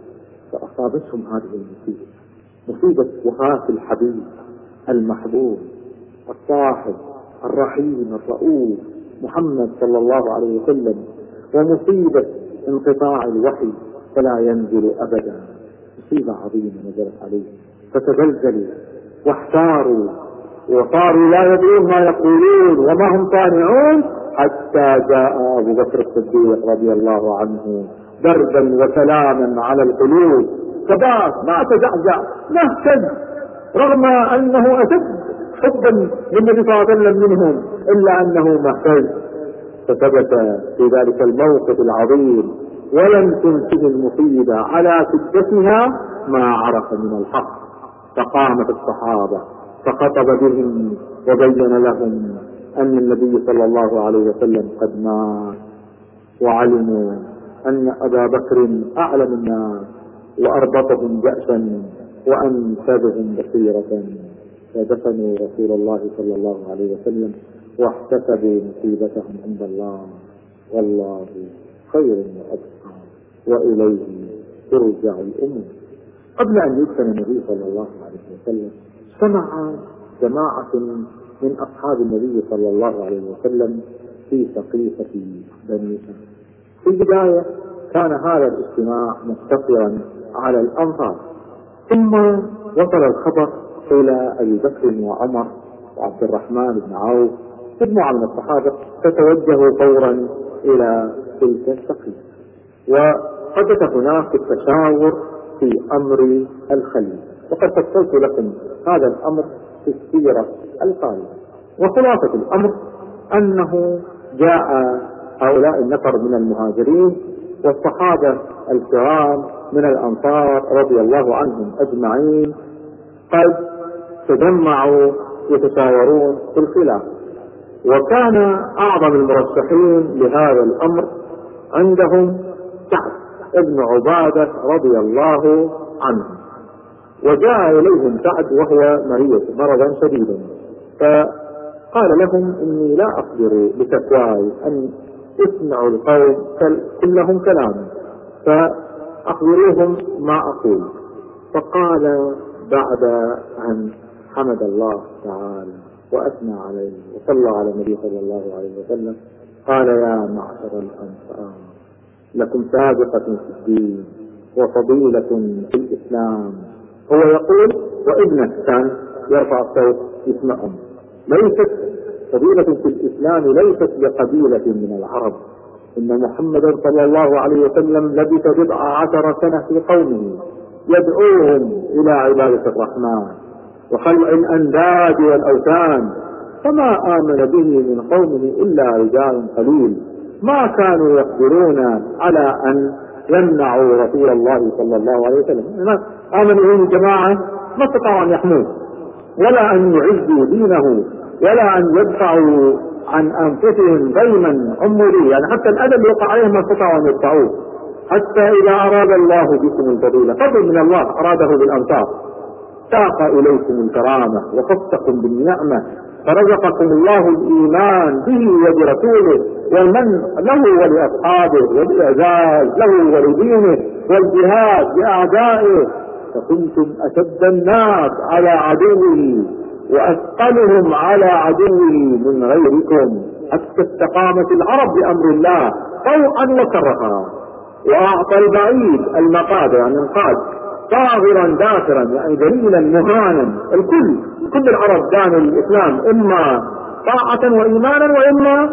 فأصابتهم هذه المصيبة. مصيبة وفاة الحبيب المحبوب الصاحب الرحيم الرؤوف محمد صلى الله عليه وسلم. ومصيبة انقطاع الوحي. فلا ينزل أبدا. مصيبة عظيمة نزلت عليه. فتزلزلوا واحتاروا. وصاروا لا يدرون ما يقولون وما هم صانعون حتى جاء أبو بكر الصديق رضي الله عنه بردا وسلاما على القلوب. ثبات ما تزعزع ما رغم أنه أشد حبا للنبي صلى الله عليه وسلم منهم إلا أنه ما فثبت في ذلك الموقف العظيم. ولم تنتهي المصيبه على شدتها ما عرف من الحق. فقامت الصحابة فخطب بهم وبين لهم أن النبي صلى الله عليه وسلم قد مات. وعلموا أن أبا بكر أعلم الناس وأربطهم بأسا وأنفذهم بصيرة. فدفنوا رسول الله صلى الله عليه وسلم واحتسبوا مصيبتهم عند الله. والله خير وأبقى. وإليه ترجع الأمور قبل أن يدفن النبي صلى الله عليه وسلم سمع جماعة من أصحاب النبي صلى الله عليه وسلم في سقيفة بني في البداية كان هذا الاجتماع مقتصرا على الأنصار ثم وصل الخبر إلى أبي بكر وعمر وعبد الرحمن بن عوف مجموعة من الصحابة فتوجهوا فورا إلى تلك السقيفة. وحدث هناك التشاور في أمر الخليفة وقد فصلت لكم هذا الأمر في السيرة القادمة. وخلاصة الأمر أنه جاء هؤلاء النفر من المهاجرين والصحابة الكرام من الأنصار رضي الله عنهم أجمعين قد تجمعوا يتشاورون في الخلاف. وكان أعظم المرشحين لهذا الأمر عندهم سعد بن عبادة رضي الله عنه. وجاء إليهم سعد وهو مريض مرضا شديدا. فقال لهم إني لا أقدر بتقواي أن اسمعوا القوم كلهم كلام فأخبروهم ما أقول. فقال بعد أن حمد الله تعالى وأثنى عليه وصلى على النبي صلى الله عليه وسلم قال يا معشر الأنصار لكم سابقة في الدين وفضيلة في الإسلام. هو يقول وابنك كان يرفع الصوت يسمعهم ليست فضيلة في الإسلام ليست لقبيلة من العرب. إن محمدا صلى الله عليه وسلم لبث بضع عشر سنة في قومه يدعوهم إلى عبادة الرحمن. وخلع الأنداد والأوثان فما آمن به من قومه إلا رجال قليل. ما كانوا يقدرون على أن يمنعوا رسول الله صلى الله عليه وسلم. آمنوا به جماعة ما استطاعوا أن يحموه ولا أن يعزوا دينه ولا أن يدفعوا عن أنفسهم ضيما عمري يعني حتى الأذى اللي وقع عليهم ما استطاعوا أن يدفعوه. حتى إذا أراد الله بكم الفضيلة فضل من الله أراده بالأمطار ساق إليكم الكرامة وخصكم بالنعمة. فرزقكم الله الإيمان به وبرسوله والمن له ولأصحابه والإعزاز له ولدينه والجهاد بأعدائه فكنتم أشد الناس على عدوه وأثقلهم على عدوه من غيركم حتى استقامت العرب بأمر الله طوعا وكرها. وأعطى البعيد المقاد يعني انقاد صاغرا داخرا يعني ذليلا مهانا. الكل كل العرب كانوا الإسلام إما طاعة وايمانا وإما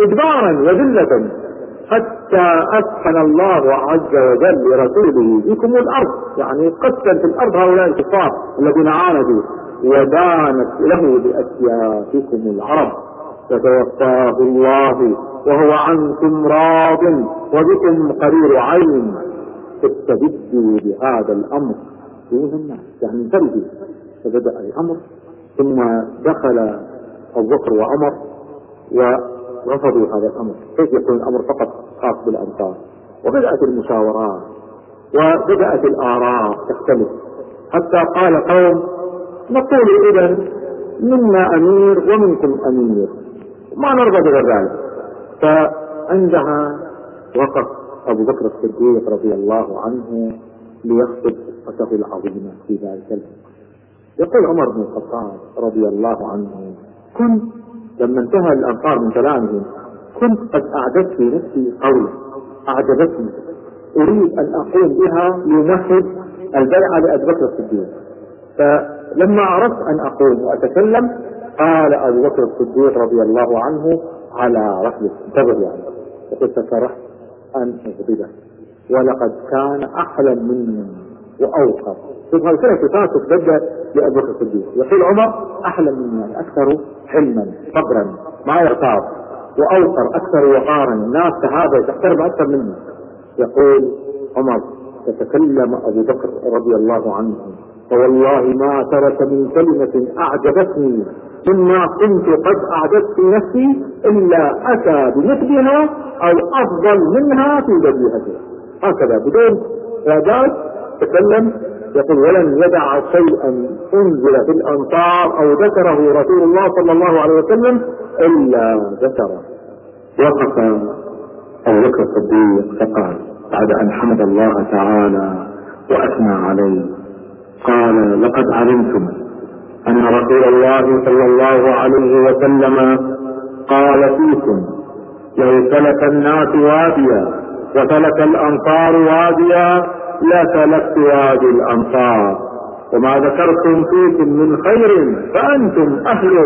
اجبارا وذلة. حتى اسكن الله عز وجل لرسوله بكم الأرض. يعني قتل في الأرض هؤلاء الكفار الذين عاندوا. ودانت له بأسيافكم العرب. فتوفاه الله وهو عنكم راض وبكم قرير عين. استبدوا بهذا الأمر دون الناس. يعني انفردوا فبدأ الأمر ثم دخل أبو بكر وعمر ورفضوا هذا الأمر. كيف يكون الأمر فقط خاص بالأنصار وبدأت المشاورات وبدأت الآراء تختلف. حتى قال قوم نقول اذا منا أمير ومنكم أمير. ما نرضى بغير ذلك. فعندها وقف. أبو بكر الصديق رضي الله عنه ليخطب خطبته العظيمه في ذلك الوقت يقول عمر بن الخطاب رضي الله عنه كنت لما انتهى الأنصار من كلامهم كنت قد أعددت في نفسي قولا أعجبتني أريد أن أقوم بها لنفذ البيعة لأبي بكر الصديق. فلما أردت أن أقوم وأتكلم قال أبو بكر الصديق رضي الله عنه على رحلة انتظر يعني فقلت فكرهت أن أغضبه ولقد كان أحلم مني وأوقر شوف هذه كلها صفات تتبدل لأبو بكر الصديق. يقول عمر أحلم مني أكثر حلما صبرا ما يغتاب وأوقر أكثر وقارا. الناس صحابة تحترم أكثر مني. يقول عمر تتكلم أبو بكر رضي الله عنه. فوالله ما ترك من كلمة أعجبتني مما كنت قد أعجبت نفسي إلا أتى بمثلها أو أفضل منها في بديهته. هكذا بدون إعداد تكلم يقول ولن يدع شيئا أنزل في الأنصار أو ذكره رسول الله صلى الله عليه وسلم إلا ذكره وقف أبو بكر الصديق فقال بعد أن حمد الله تعالى وأثنى عليه قال لقد علمتم أن رسول الله صلى الله عليه وسلم قال فيكم لو سلك الناس واديا وسلك الأنصار واديا لسلكت وادي الأنصار. وما ذكرتم فيكم من خير فأنتم أهله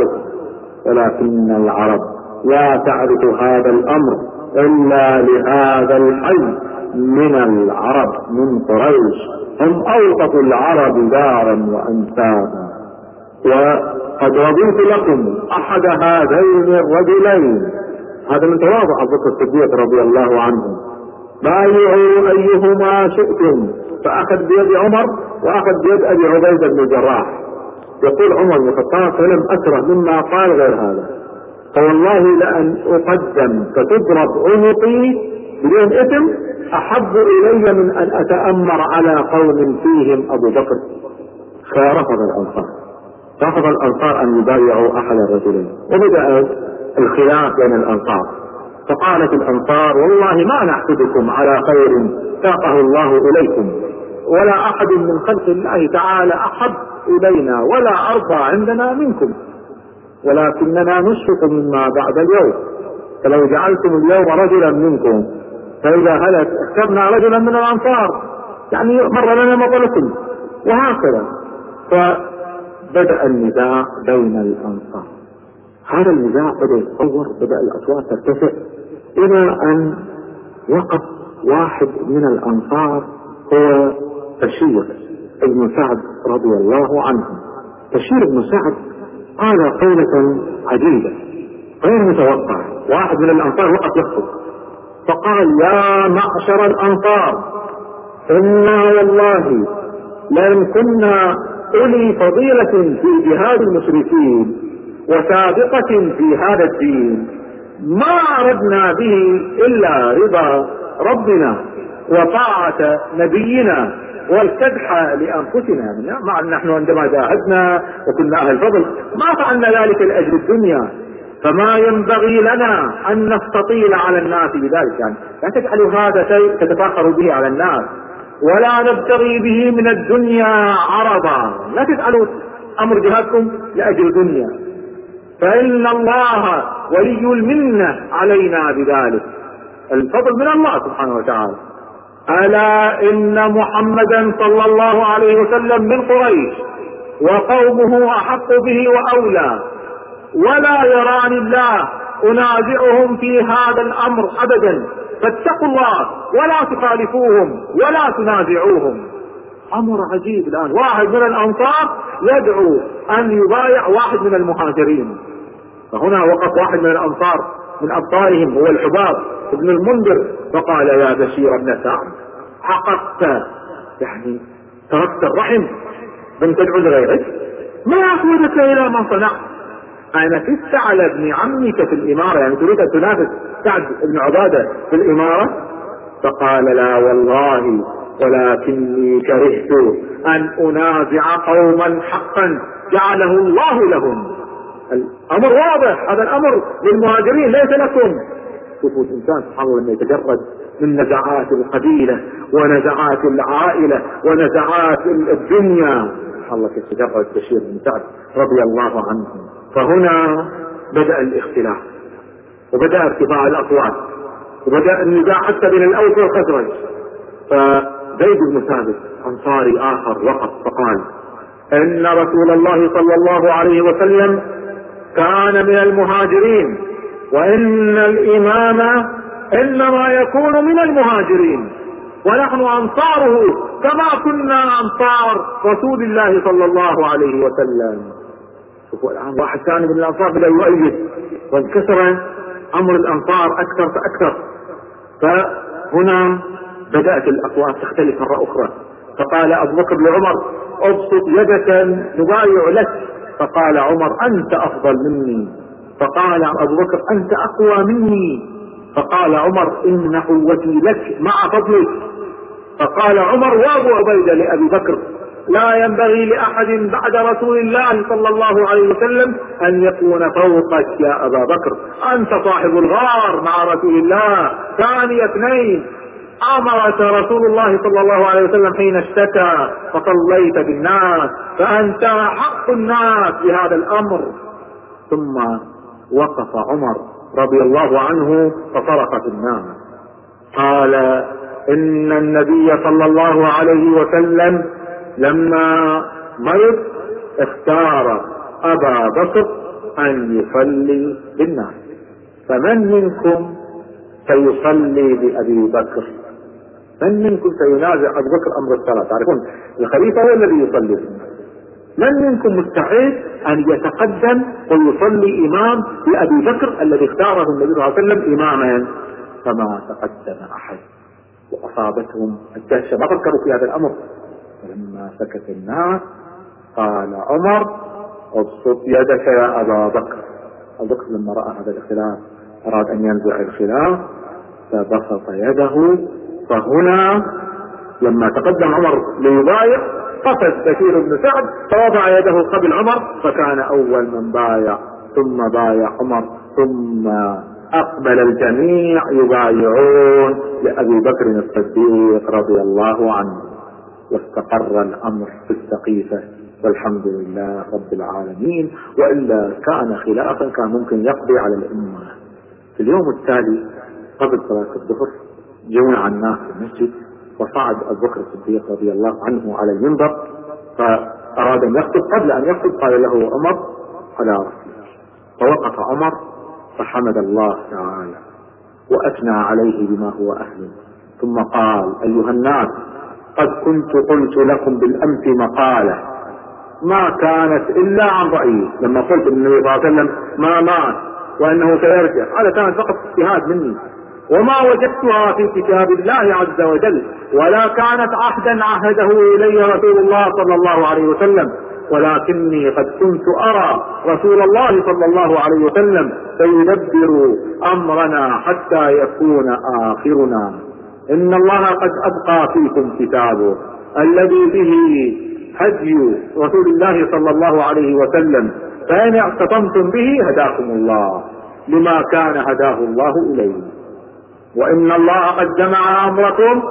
ولكن العرب لا تعرف هذا الأمر إلا لهذا الحي. من العرب من قريش. هم أوقف العرب دارا وأنسابا وقد رضيت لكم أحد هذين الرجلين. هذا من تواضع أبو بكر الصديق رضي الله عنه. بايعوا أيهما شئتم. فأخذ بيد عمر وأخذ بيد أبي عبيدة بن الجراح. يقول عمر بن الخطاب فلم أكره مما قال غير هذا. فوالله لأن أقدم فتضرب عنقي بدون إثم أحب إلي من أن أتأمر على قوم فيهم أبو بكر. فرفض الأنصار. رفض الأنصار أن يبايعوا أحد الرجلين. وبدأ الخلاف بين الأنصار. فقالت الأنصار والله ما نحسدكم على خير ساقه الله إليكم. ولا أحد من خلق الله تعالى أحب إلينا ولا أرضى عندنا منكم. ولكننا نشفق مما بعد اليوم. فلو جعلتم اليوم رجلا منكم فإذا هلك اخترنا رجلا من الأنصار يعني مر لنا مطلكم وهكذا. فبدأ النزاع بين الأنصار. هذا النزاع بدأ يتطور بدأ الأصوات ترتفع إلى أن وقف واحد من الأنصار هو بشير ابن سعد رضي الله عنه. بشير بن سعد قال قولة عجيبة غير متوقعة. واحد من الأنصار وقف يخطب. فقال يا معشر الأنصار إنا والله لئن كنا أولي فضيلة في جهاد المشركين وسابقة في هذا الدين. ما أردنا به إلا رضا ربنا وطاعة نبينا والكدح لأنفسنا. مع أن نحن عندما جاهدنا وكنا أهل فضل ما فعلنا ذلك لأجل الدنيا. فما ينبغي لنا أن نستطيل على الناس بذلك. يعني لا تجعلوا هذا شيء تتفاخروا به على الناس. ولا نبتغي به من الدنيا عرضا. لا تجعلوا أمر جهادكم لأجل دنيا فإن الله ولي المنة علينا بذلك. الفضل من الله سبحانه وتعالى. ألا إن محمدا صلى الله عليه وسلم من قريش. وقومه أحق به وأولى. ولا يراني الله. أنازعهم في هذا الأمر أبدا. فاتقوا الله ولا تخالفوهم ولا تنازعوهم. أمر عجيب الآن. واحد من الأنصار يدعو أن يبايع واحد من المهاجرين. فهنا وقف واحد من الأنصار من أبطالهم هو الحباب ابن المنذر. فقال يا بشير بن سعد حققت يعني تركت الرحم. لم تدعو لغيرك؟ ما أقودك إلى ما صنعت. أنا كنت على ابن عمك في الإمارة. يعني تريد أن تنافس سعد بن عبادة في الإمارة؟ فقال لا والله ولكني كرهت أن أنازع قوما حقا جعله الله لهم. الأمر واضح هذا الأمر للمهاجرين ليس لكم. شوفوا الإنسان سبحان الله لما يتجرد من نزعات القبيلة ونزعات العائلة ونزعات الدنيا. سبحان الله كيف تجرد بشير بن سعد رضي الله عنه. فهنا بدأ الاختلاف وبدأ ارتفاع الأصوات وبدأ النزاع حتى بين الأوس والخزرج. فزيد بن ثابت أنصاري آخر وقف فقال إن رسول الله صلى الله عليه وسلم كان من المهاجرين وإن الإمام إنما يكون من المهاجرين. ونحن أنصاره كما كنا أنصار رسول الله صلى الله عليه وسلم. شوفوا الآن واحد ثاني من الأنصار بدأ يؤيد. وانكسر أمر الأنصار أكثر فأكثر. فهنا بدأت الأقوال تختلف مرة أخرى. فقال أبو بكر لعمر أبسط يدك نبايع لك. فقال عمر أنت أفضل مني. فقال أبو بكر أنت أقوى مني. فقال عمر إن قوتي لك مع فضلك. فقال عمر وابو عبيدة لأبي بكر. لا ينبغي لأحد بعد رسول الله صلى الله عليه وسلم أن يكون فوقك يا أبا بكر. أنت صاحب الغار مع رسول الله. ثاني اثنين أمرك رسول الله صلى الله عليه وسلم حين اشتكى فصليت بالناس فأنت حق الناس بهذا الأمر. ثم وقف عمر رضي الله عنه فصرخ في الناس. قال إن النبي صلى الله عليه وسلم لما مرض اختار أبا بكر أن يصلي بالناس. فمن منكم سيصلي بأبي بكر؟ من منكم سينازع أبو بكر أمر الصلاة؟ تعرفون الخليفة هو الذي يصلي بالناس. من منكم مستعد أن يتقدم ويصلي إمام لأبي بكر الذي اختاره النبي صلى الله عليه وسلم إماما؟ فما تقدم أحد. وأصابتهم الدهشة. ما فكروا في هذا الأمر. فلما سكت الناس قال عمر ابسط يدك يا أبا بكر. أبو بكر لما رأى هذا الاختلاف أراد أن ينزع الخلاف فبسط يده فهنا لما تقدم عمر ليبايع قفز بشير بن سعد فوضع يده قبل عمر فكان أول من بايع ثم بايع عمر ثم أقبل الجميع يبايعون لأبي بكر الصديق رضي الله عنه. واستقر الأمر في السقيفة والحمد لله رب العالمين وإلا كان خلافا كان ممكن يقضي على الأمة. في اليوم التالي قبل صلاة الظهر جمع الناس في المسجد وصعد أبو بكر الصديق رضي الله عنه على المنبر فأراد أن يخطب قبل أن يخطب قال له عمر على رسول فوقف عمر فحمد الله تعالى وأثنى عليه بما هو اهله ثم قال أيها الناس قد كنت قلت لكم بالأمس مقالة. ما كانت إلا عن رأيي. لما قلت النبي صلى الله عليه وسلم ما مات وأنه سيرجع هذا كان فقط اجتهاد مني. وما وجدتها في كتاب الله عز وجل ولا كانت عهدا عهده إلي رسول الله صلى الله عليه وسلم. ولكني قد كنت أرى رسول الله صلى الله عليه وسلم سيدبر أمرنا حتى يكون آخرنا. إن الله قد ابقى فيكم كتابه الذي به هدي رسول الله صلى الله عليه وسلم. فإن اعتصمتم به هداكم الله لما كان هداه الله إليه. وإن الله قد جمع أمركم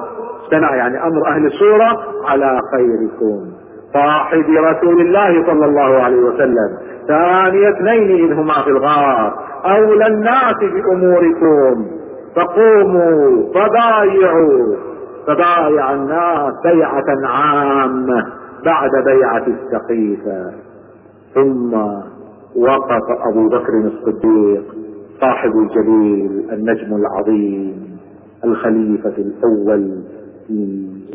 اجتمع يعني أمر أهل السورة على خيركم. صاحب رسول الله صلى الله عليه وسلم. ثاني اثنين اذ هما في الغار. أولى الناس بأموركم. فقوموا فبايعوا فبايع الناس بيعة عامة بعد بيعة السقيفة. ثم وقف أبو بكر الصديق صاحب الجليل النجم العظيم الخليفة الأول.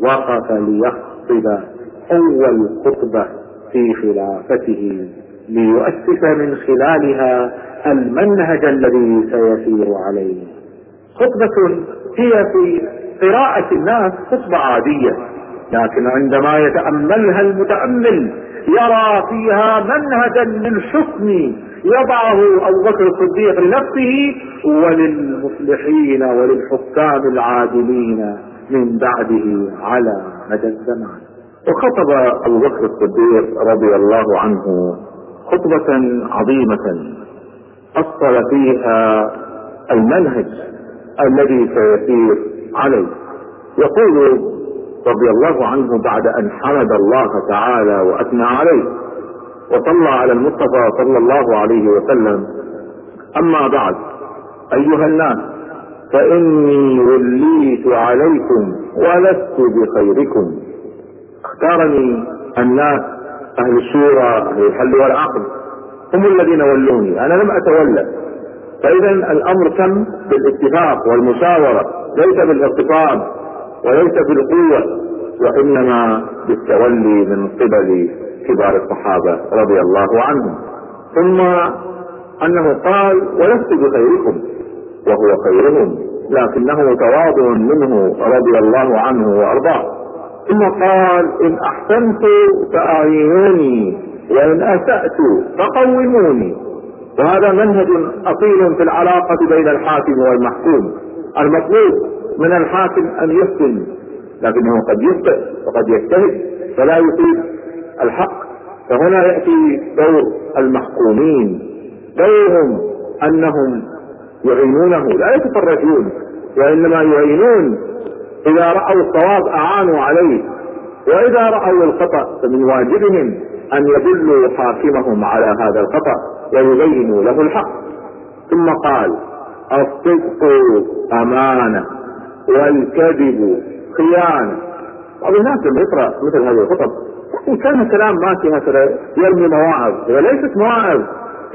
وقف ليخطب اول خطبة في خلافته ليؤسس من خلالها المنهج الذي سيسير عليه. خطبة هي في قراءة الناس خطبة عادية لكن عندما يتأملها المتأمل يرى فيها منهجا للحكم يضعه أبو بكر الصديق لنفسه وللمصلحين وللحكام العادلين من بعده على مدى الزمان. وخطب أبو بكر الصديق رضي الله عنه خطبة عظيمة أصل فيها المنهج الذي سيسير عليه. يقول رضي الله عنه بعد أن حمد الله تعالى وأثنى عليه. وصلى على المصطفى صلى الله عليه وسلم. أما بعد أيها الناس فإني وليت عليكم ولست بخيركم. اختارني الناس أهل الشورى أهل الحل والعقد هم الذين ولوني. أنا لم أتولى فإذا الأمر تم بالاتفاق والمشاورة ليس بالاغتصاب وليس بالقوة وإنما بالتولي من قبل كبار الصحابة رضي الله عنهم. ثم أنه قال ولست بخيركم وهو خيرهم لكنه تواضع منه رضي الله عنه وأرضاه. ثم قال إن أحسنت فأعينوني وإن أسأت فقوموني. وهذا منهج أصيل في العلاقة بين الحاكم والمحكوم. المطلوب من الحاكم أن يحسن لكنه قد يخطئ وقد يجتهد فلا يصيب الحق. فهنا يأتي دور المحكومين. دورهم أنهم يعينونه. لا يتفرجون وإنما يعينون إذا رأوا الصواب أعانوا عليه. وإذا رأوا الخطأ فمن واجبهم أن يدلوا حاكمهم على هذا الخطأ. ويبينوا له الحق. ثم قال الصدق أمانة والكذب خيانة. بعض الناس لما يقرأ مثل هذه الخطب يعني كان كلام ماشي هكذا يرمي مواعظ هي ليست مواعظ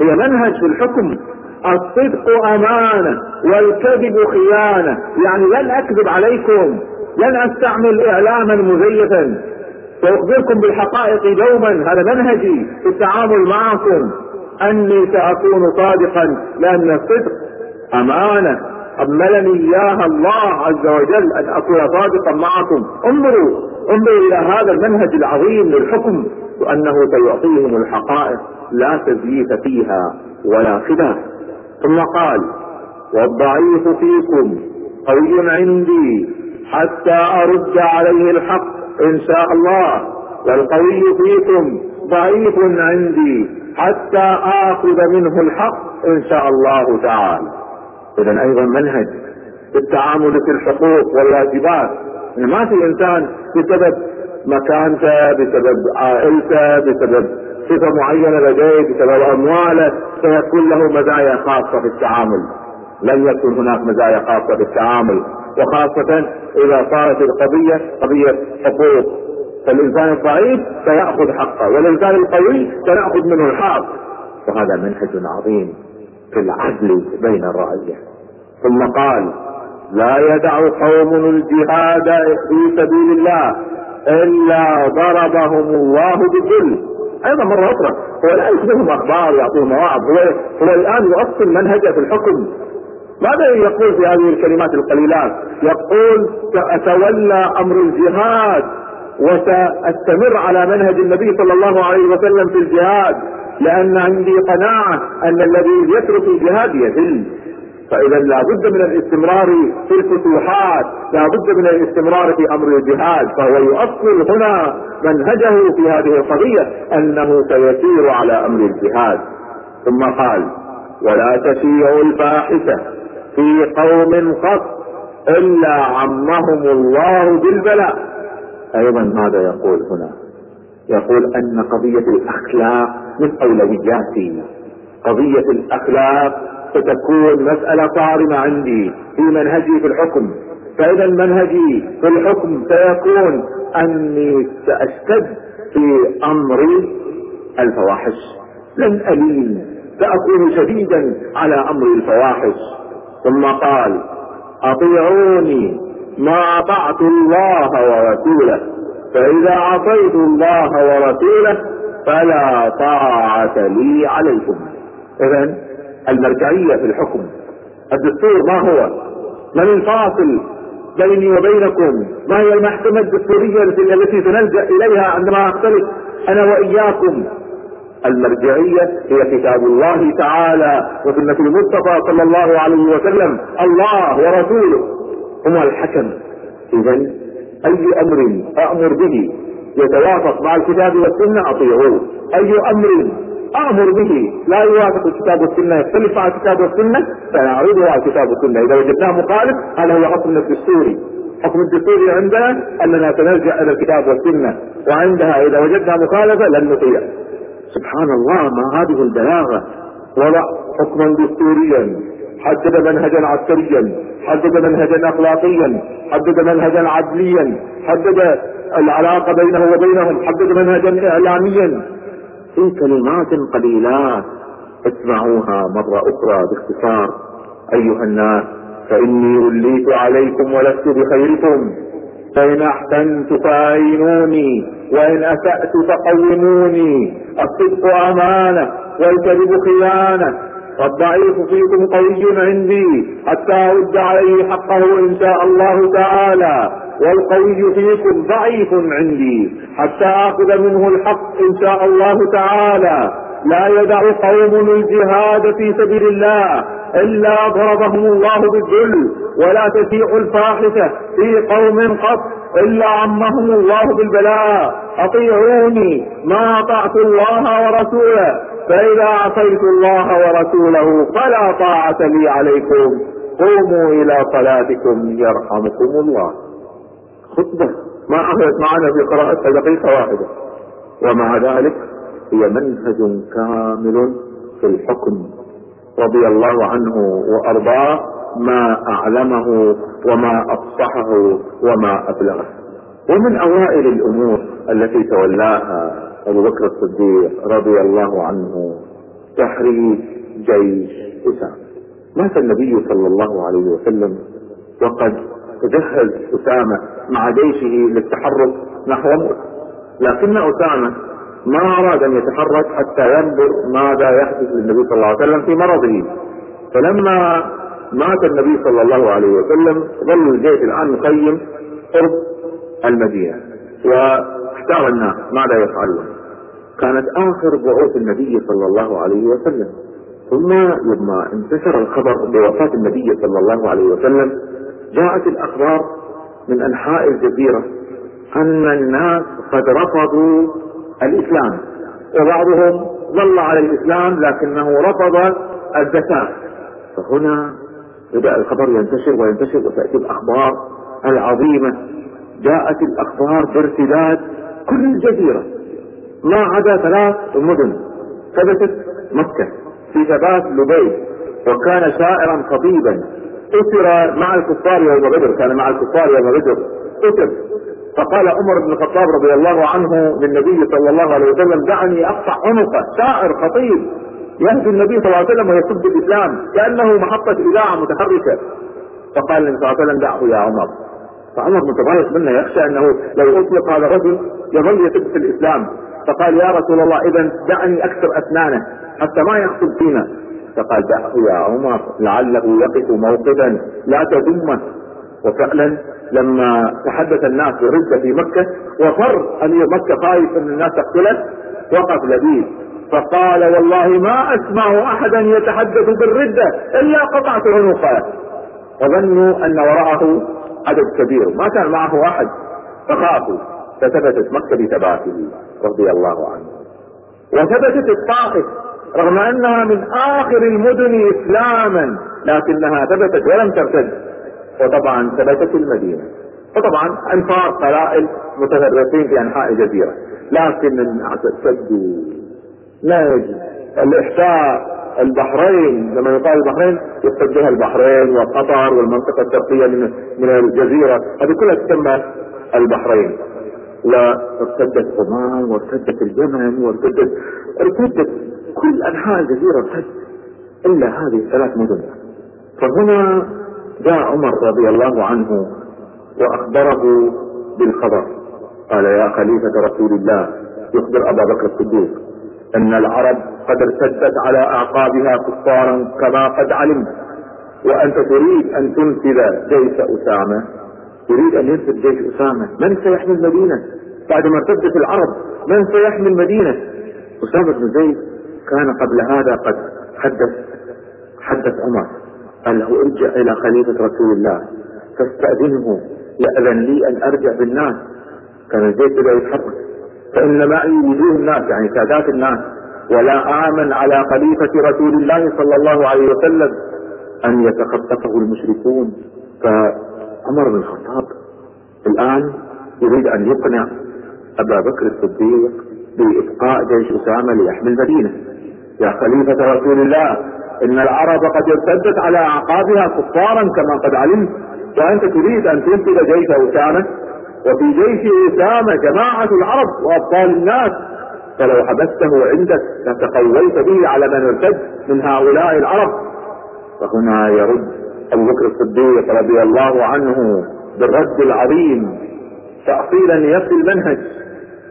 هي منهج في الحكم. الصدق أمانة والكذب خيانة. يعني لن أكذب عليكم لن أستعمل إعلاما مزيفا. سأخبركم بالحقائق دوما هذا منهجي في التعامل معكم. أني سأكون صادقا لأن الصدق أمانة. حملني إياها الله عز وجل أن أكون صادقا معكم. انظروا انظروا إلى هذا المنهج العظيم للحكم وأنه سيعطيهم الحقائق لا تزييف فيها ولا خلاف. ثم قال والضعيف فيكم قوي عندي حتى أرد عليه الحق إن شاء الله والقوي فيكم ضعيف عندي حتى آخذ منه الحق إن شاء الله تعالى. اذا أيضا منهج في التعامل في الحقوق والواجبات. ما في إنسان بسبب مكانته بسبب عائلته بسبب صفة معينة لديه بسبب أمواله سيكون له مزايا خاصة في التعامل. لن يكون هناك مزايا خاصة في التعامل. وخاصة إذا صارت القضية قضية حقوق. فالانسان الضعيف سيأخذ حقه والانسان القوي سيأخذ منه الحق وهذا منهج عظيم في العدل بين الرعية. ثم قال لا يدع قوم الجهاد في سبيل الله إلا ضربهم الله بالذل أيضا مرة أخرى هو لا يخبرهم أخبار ويعطيهم مواعظ. هو هو الآن يؤصل منهجه في الحكم. ماذا يقول في هذه الكلمات القليلات؟ يقول سأتولى أمر الجهاد. وسأستمر على منهج النبي صلى الله عليه وسلم في الجهاد لأن عندي قناعة أن الذي يترك الجهاد يذل. فإذا لابد من الاستمرار في الفتوحات لابد من الاستمرار في أمر الجهاد. فهو يؤصل هنا منهجه في هذه القضية أنه سيسير على أمر الجهاد. ثم قال ولا تشيعوا الفاحشة في قوم قط إلا عمهم الله بالبلاء. أيضا ماذا يقول هنا؟ يقول أن قضية الأخلاق من اولوياتي قضية الأخلاق ستكون مسألة صارمة عندي في منهجي في الحكم. فإذا منهجي في الحكم سيكون أني سأشتد في أمر الفواحش. لن ألين سأكون شديدا على أمر الفواحش. ثم قال أطيعوني. ما أطعت الله ورسوله. فإذا عصيت الله ورسوله فلا طاعة لي عليكم. اذا المرجعية في الحكم. الدستور ما هو؟ من الفاصل بيني وبينكم؟ ما هي المحكمة الدستورية التي سنلجأ إليها عندما أختلف أنا وإياكم؟ المرجعية هي كتاب الله تعالى وسنة المصطفى صلى الله عليه وسلم. الله ورسوله. هما الحكم. إذا أي أمر أأمر به يتوافق مع الكتاب والسنة؟ أطيعوه. أي أمر أمر به لا يوافق الكتاب والسنة يختلف عن الكتاب والسنة؟ فنعرضه على الكتاب والسنة. إذا وجدناه مخالف هذا هو حكم الدستوري حكم الدستوري عندنا أننا سنرجع إلى الكتاب والسنة وعندها إذا وجدنا مخالفة لن نطيع. سبحان الله ما هذه البلاغة؟ وضع حكما دستوريا. حدد منهجا عسكريا حدد منهجا اخلاقيا حدد منهجا عدليا حدد العلاقة بينه وبينهم حدد منهجا اعلاميا. في كلمات قليلات اسمعوها مرة أخرى باختصار. أيها الناس فإني وليت عليكم ولست بخيركم. فإن أحسنت فأعينوني وإن أسأت فقوموني. الصدق أمانة والكذب خيانة. والضعيف فيكم قوي عندي حتى أرد عليه حقه إن شاء الله تعالى. والقوي فيكم ضعيف عندي حتى آخذ منه الحق إن شاء الله تعالى. لا يدع قوم الجهاد في سبيل الله إلا ضربهم الله بالذل ولا تسيء الفاحشة في قوم قط إلا عمهم الله بالبلاء. أطيعوني ما أطعت الله ورسوله. فإذا عصيت الله ورسوله فلا طاعة لي عليكم. قوموا إلى صلاتكم يرحمكم الله. خطبة. ما اخذت معنا في قراءتها دقيقة واحدة. ومع ذلك هي منهج كامل في الحكم. رضي الله عنه وأرضاه ما أعلمه وما أفصحه وما أبلغه. ومن أوائل الأمور التي تولاها أبو بكر الصديق رضي الله عنه تحريك جيش أسامة. مات النبي صلى الله عليه وسلم وقد تجهز أسامة مع جيشه للتحرك نحو موسى لكن أسامة ما أراد أن يتحرك حتى ينظر ماذا يحدث للنبي صلى الله عليه وسلم في مرضه. فلما مات النبي صلى الله عليه وسلم ظل الجيش الآن مخيم قرب المدينة. واحتار الناس ماذا يفعلون. كانت آخر بعوث النبي صلى الله عليه وسلم. ثم لما انتشر الخبر بوفاة النبي صلى الله عليه وسلم جاءت الأخبار من أنحاء الجزيرة أن الناس قد رفضوا الإسلام. وبعضهم ظل على الإسلام لكنه رفض الزكاة. فهنا بدأ الخبر ينتشر وينتشر وتأتي الأخبار العظيمة. جاءت الأخبار بارتداد كل الجزيرة ما عدا ثلاث مدن ثبتت مكة. في ثبات لبيد وكان شاعرا خطيبا. أسر مع الكفار يوم بدر. كان مع الكفار يوم بدر. أسر. فقال عمر بن الخطاب رضي الله عنه للنبي صلى الله عليه وسلم دعني أقطع عنقه شاعر خطيب يهدي النبي صلى الله عليه وسلم ويسب الإسلام كانه محطة اذاعه متحركة. فقال النبي صلى الله عليه وسلم دعه يا عمر. فعمر متضايق منه يخشى أنه لو أطلق هذا الرجل يظل يسب في الإسلام. فقال يا رسول الله اذا دعني اكسر أسنانه حتى ما يخطب فينا. فقال دعه يا عمر لعله يقف موقفا لا تذمه. وفعلا لما تحدث الناس بالردة في مكة وفر امير مكة خايف ان الناس تقتله وقف لبيب. فقال والله ما أسمع احدا يتحدث بالردة إلا قطعت عنقه. وظنوا أن وراءه عدد كبير ما كان معه أحد. فخافوا. فثبتت مكة بثباته رضي الله عنه. وثبتت الطائف رغم أنها من آخر المدن إسلاما لكنها ثبتت ولم ترتد. وطبعا ثبتت المدينة. وطبعا أنفار قلائل متفرقين في أنحاء الجزيرة لكن سدوا يجب الاحساء البحرين لما يقال البحرين يقصد بها البحرين وقطر والمنطقة الشرقية من من الجزيرة. هذه كلها تسمى البحرين. وارتدت عمان وارتدت اليمن وارتدت ارتدت كل أنحاء الجزيرة ارتد إلا هذه الثلاث مدن. فهنا جاء عمر رضي الله عنه وأخبره بالخبر. قال يا خليفة رسول الله يخبر أبا بكر الصديق أن العرب قد ارتدت على أعقابها كفارا كما قد علمت وأنت تريد أن تنفذ جيش أسامة تريد أن ينفذ جيش أسامة. من سيحمي المدينة؟ بعد ما ارتدت العرب من سيحمي المدينة؟ أسامة بن زيد كان قبل هذا قد حدث حدث عمر. قال له ارجع إلى خليفة رسول الله. فاستأذنه يأذن لي أن أرجع بالناس. كان البيت بدأ يتحرك. فإن معي وجوه الناس يعني سادات الناس. ولا آمن على خليفة رسول الله صلى الله عليه وسلم أن يتخطفه المشركون. فعمر بن الخطاب الآن يريد أن يقنع أبا بكر الصديق بابقاء جيش أسامة ليحمي المدينة. يا خليفة رسول الله إن العرب قد ارتدت على أعقابها كفارا كما قد علمت وأنت تريد أن تنقذ جيش أسامة. وفي جيش أسامة جماعة العرب وابطال الناس. فلو حبسته عندك لتقويت به على من ارتد من هؤلاء العرب. فهنا يرد أبو بكر الصديق رضي الله عنه بالرد العظيم تأصيلا لنفس المنهج.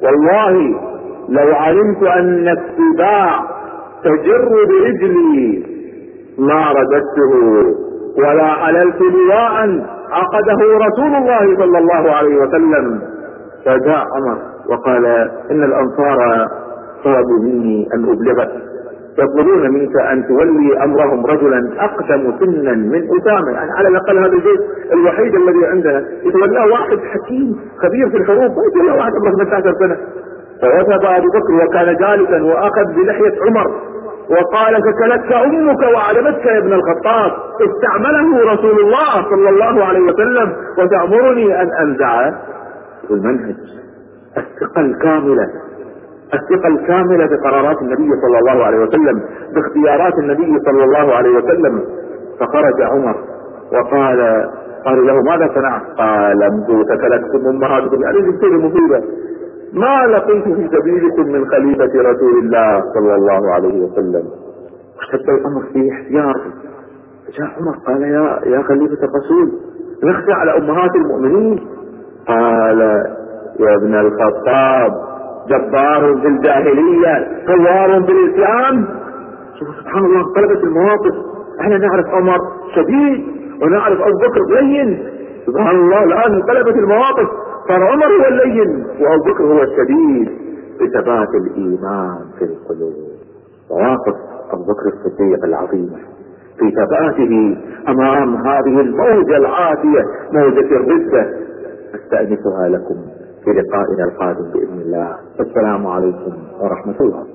والله لو علمت أن السباع تجر برجلي ما رددته ولا حللت لواء عقده رسول الله صلى الله عليه وسلم. فجاء عمر وقال إن الأنصار طلبوا مني أن أبلغك. يطلبون منك أن تولي أمرهم رجلا أقدم سنا من اسامه يعني على الأقل هذا الجيش الوحيد الذي عندنا. يتولاه واحد حكيم خبير في الحروب. ما يتولاه واحد عمره 15 سنة. فوثب أبو بكر وكان جالسا وأخذ بلحية عمر وقال فكلتك أمك وعلمتك يا ابن الخطاب. استعمله رسول الله صلى الله عليه وسلم وتأمرني أن انزع المنهج الثقه الكامله الثقة الكاملة بقرارات النبي صلى الله عليه وسلم باختيارات النبي صلى الله عليه وسلم. فخرج عمر وقال قالوا له ماذا صنعت؟ قال لم تكلتكم أمهاتكم. يعني جبتوا مصيبة ما لقيت في سبيلكم من خليفة رسول الله صلى الله عليه وسلم. اشتد الامر في احتياط. جاء عمر قال يا يا خليفة الرسول نخشى على أمهات المؤمنين. قال يا ابن الخطاب جبار في الجاهلية ثوار في الإسلام. شوف سبحان الله انقلبت المواقف. إحنا نعرف عمر شديد ونعرف أبو بكر لين. سبحان الله الآن انقلبت المواقف. صار عمر هو اللين وأبو بكر هو الشديد. بثبات الإيمان في القلوب. مواقف أبو بكر الصديق العظيمه في ثباته أمام هذه الموجة العاتية موجة الردة. أستأنفها لكم. في لقائنا القادم بإذن الله. السلام عليكم ورحمة الله.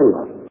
الله.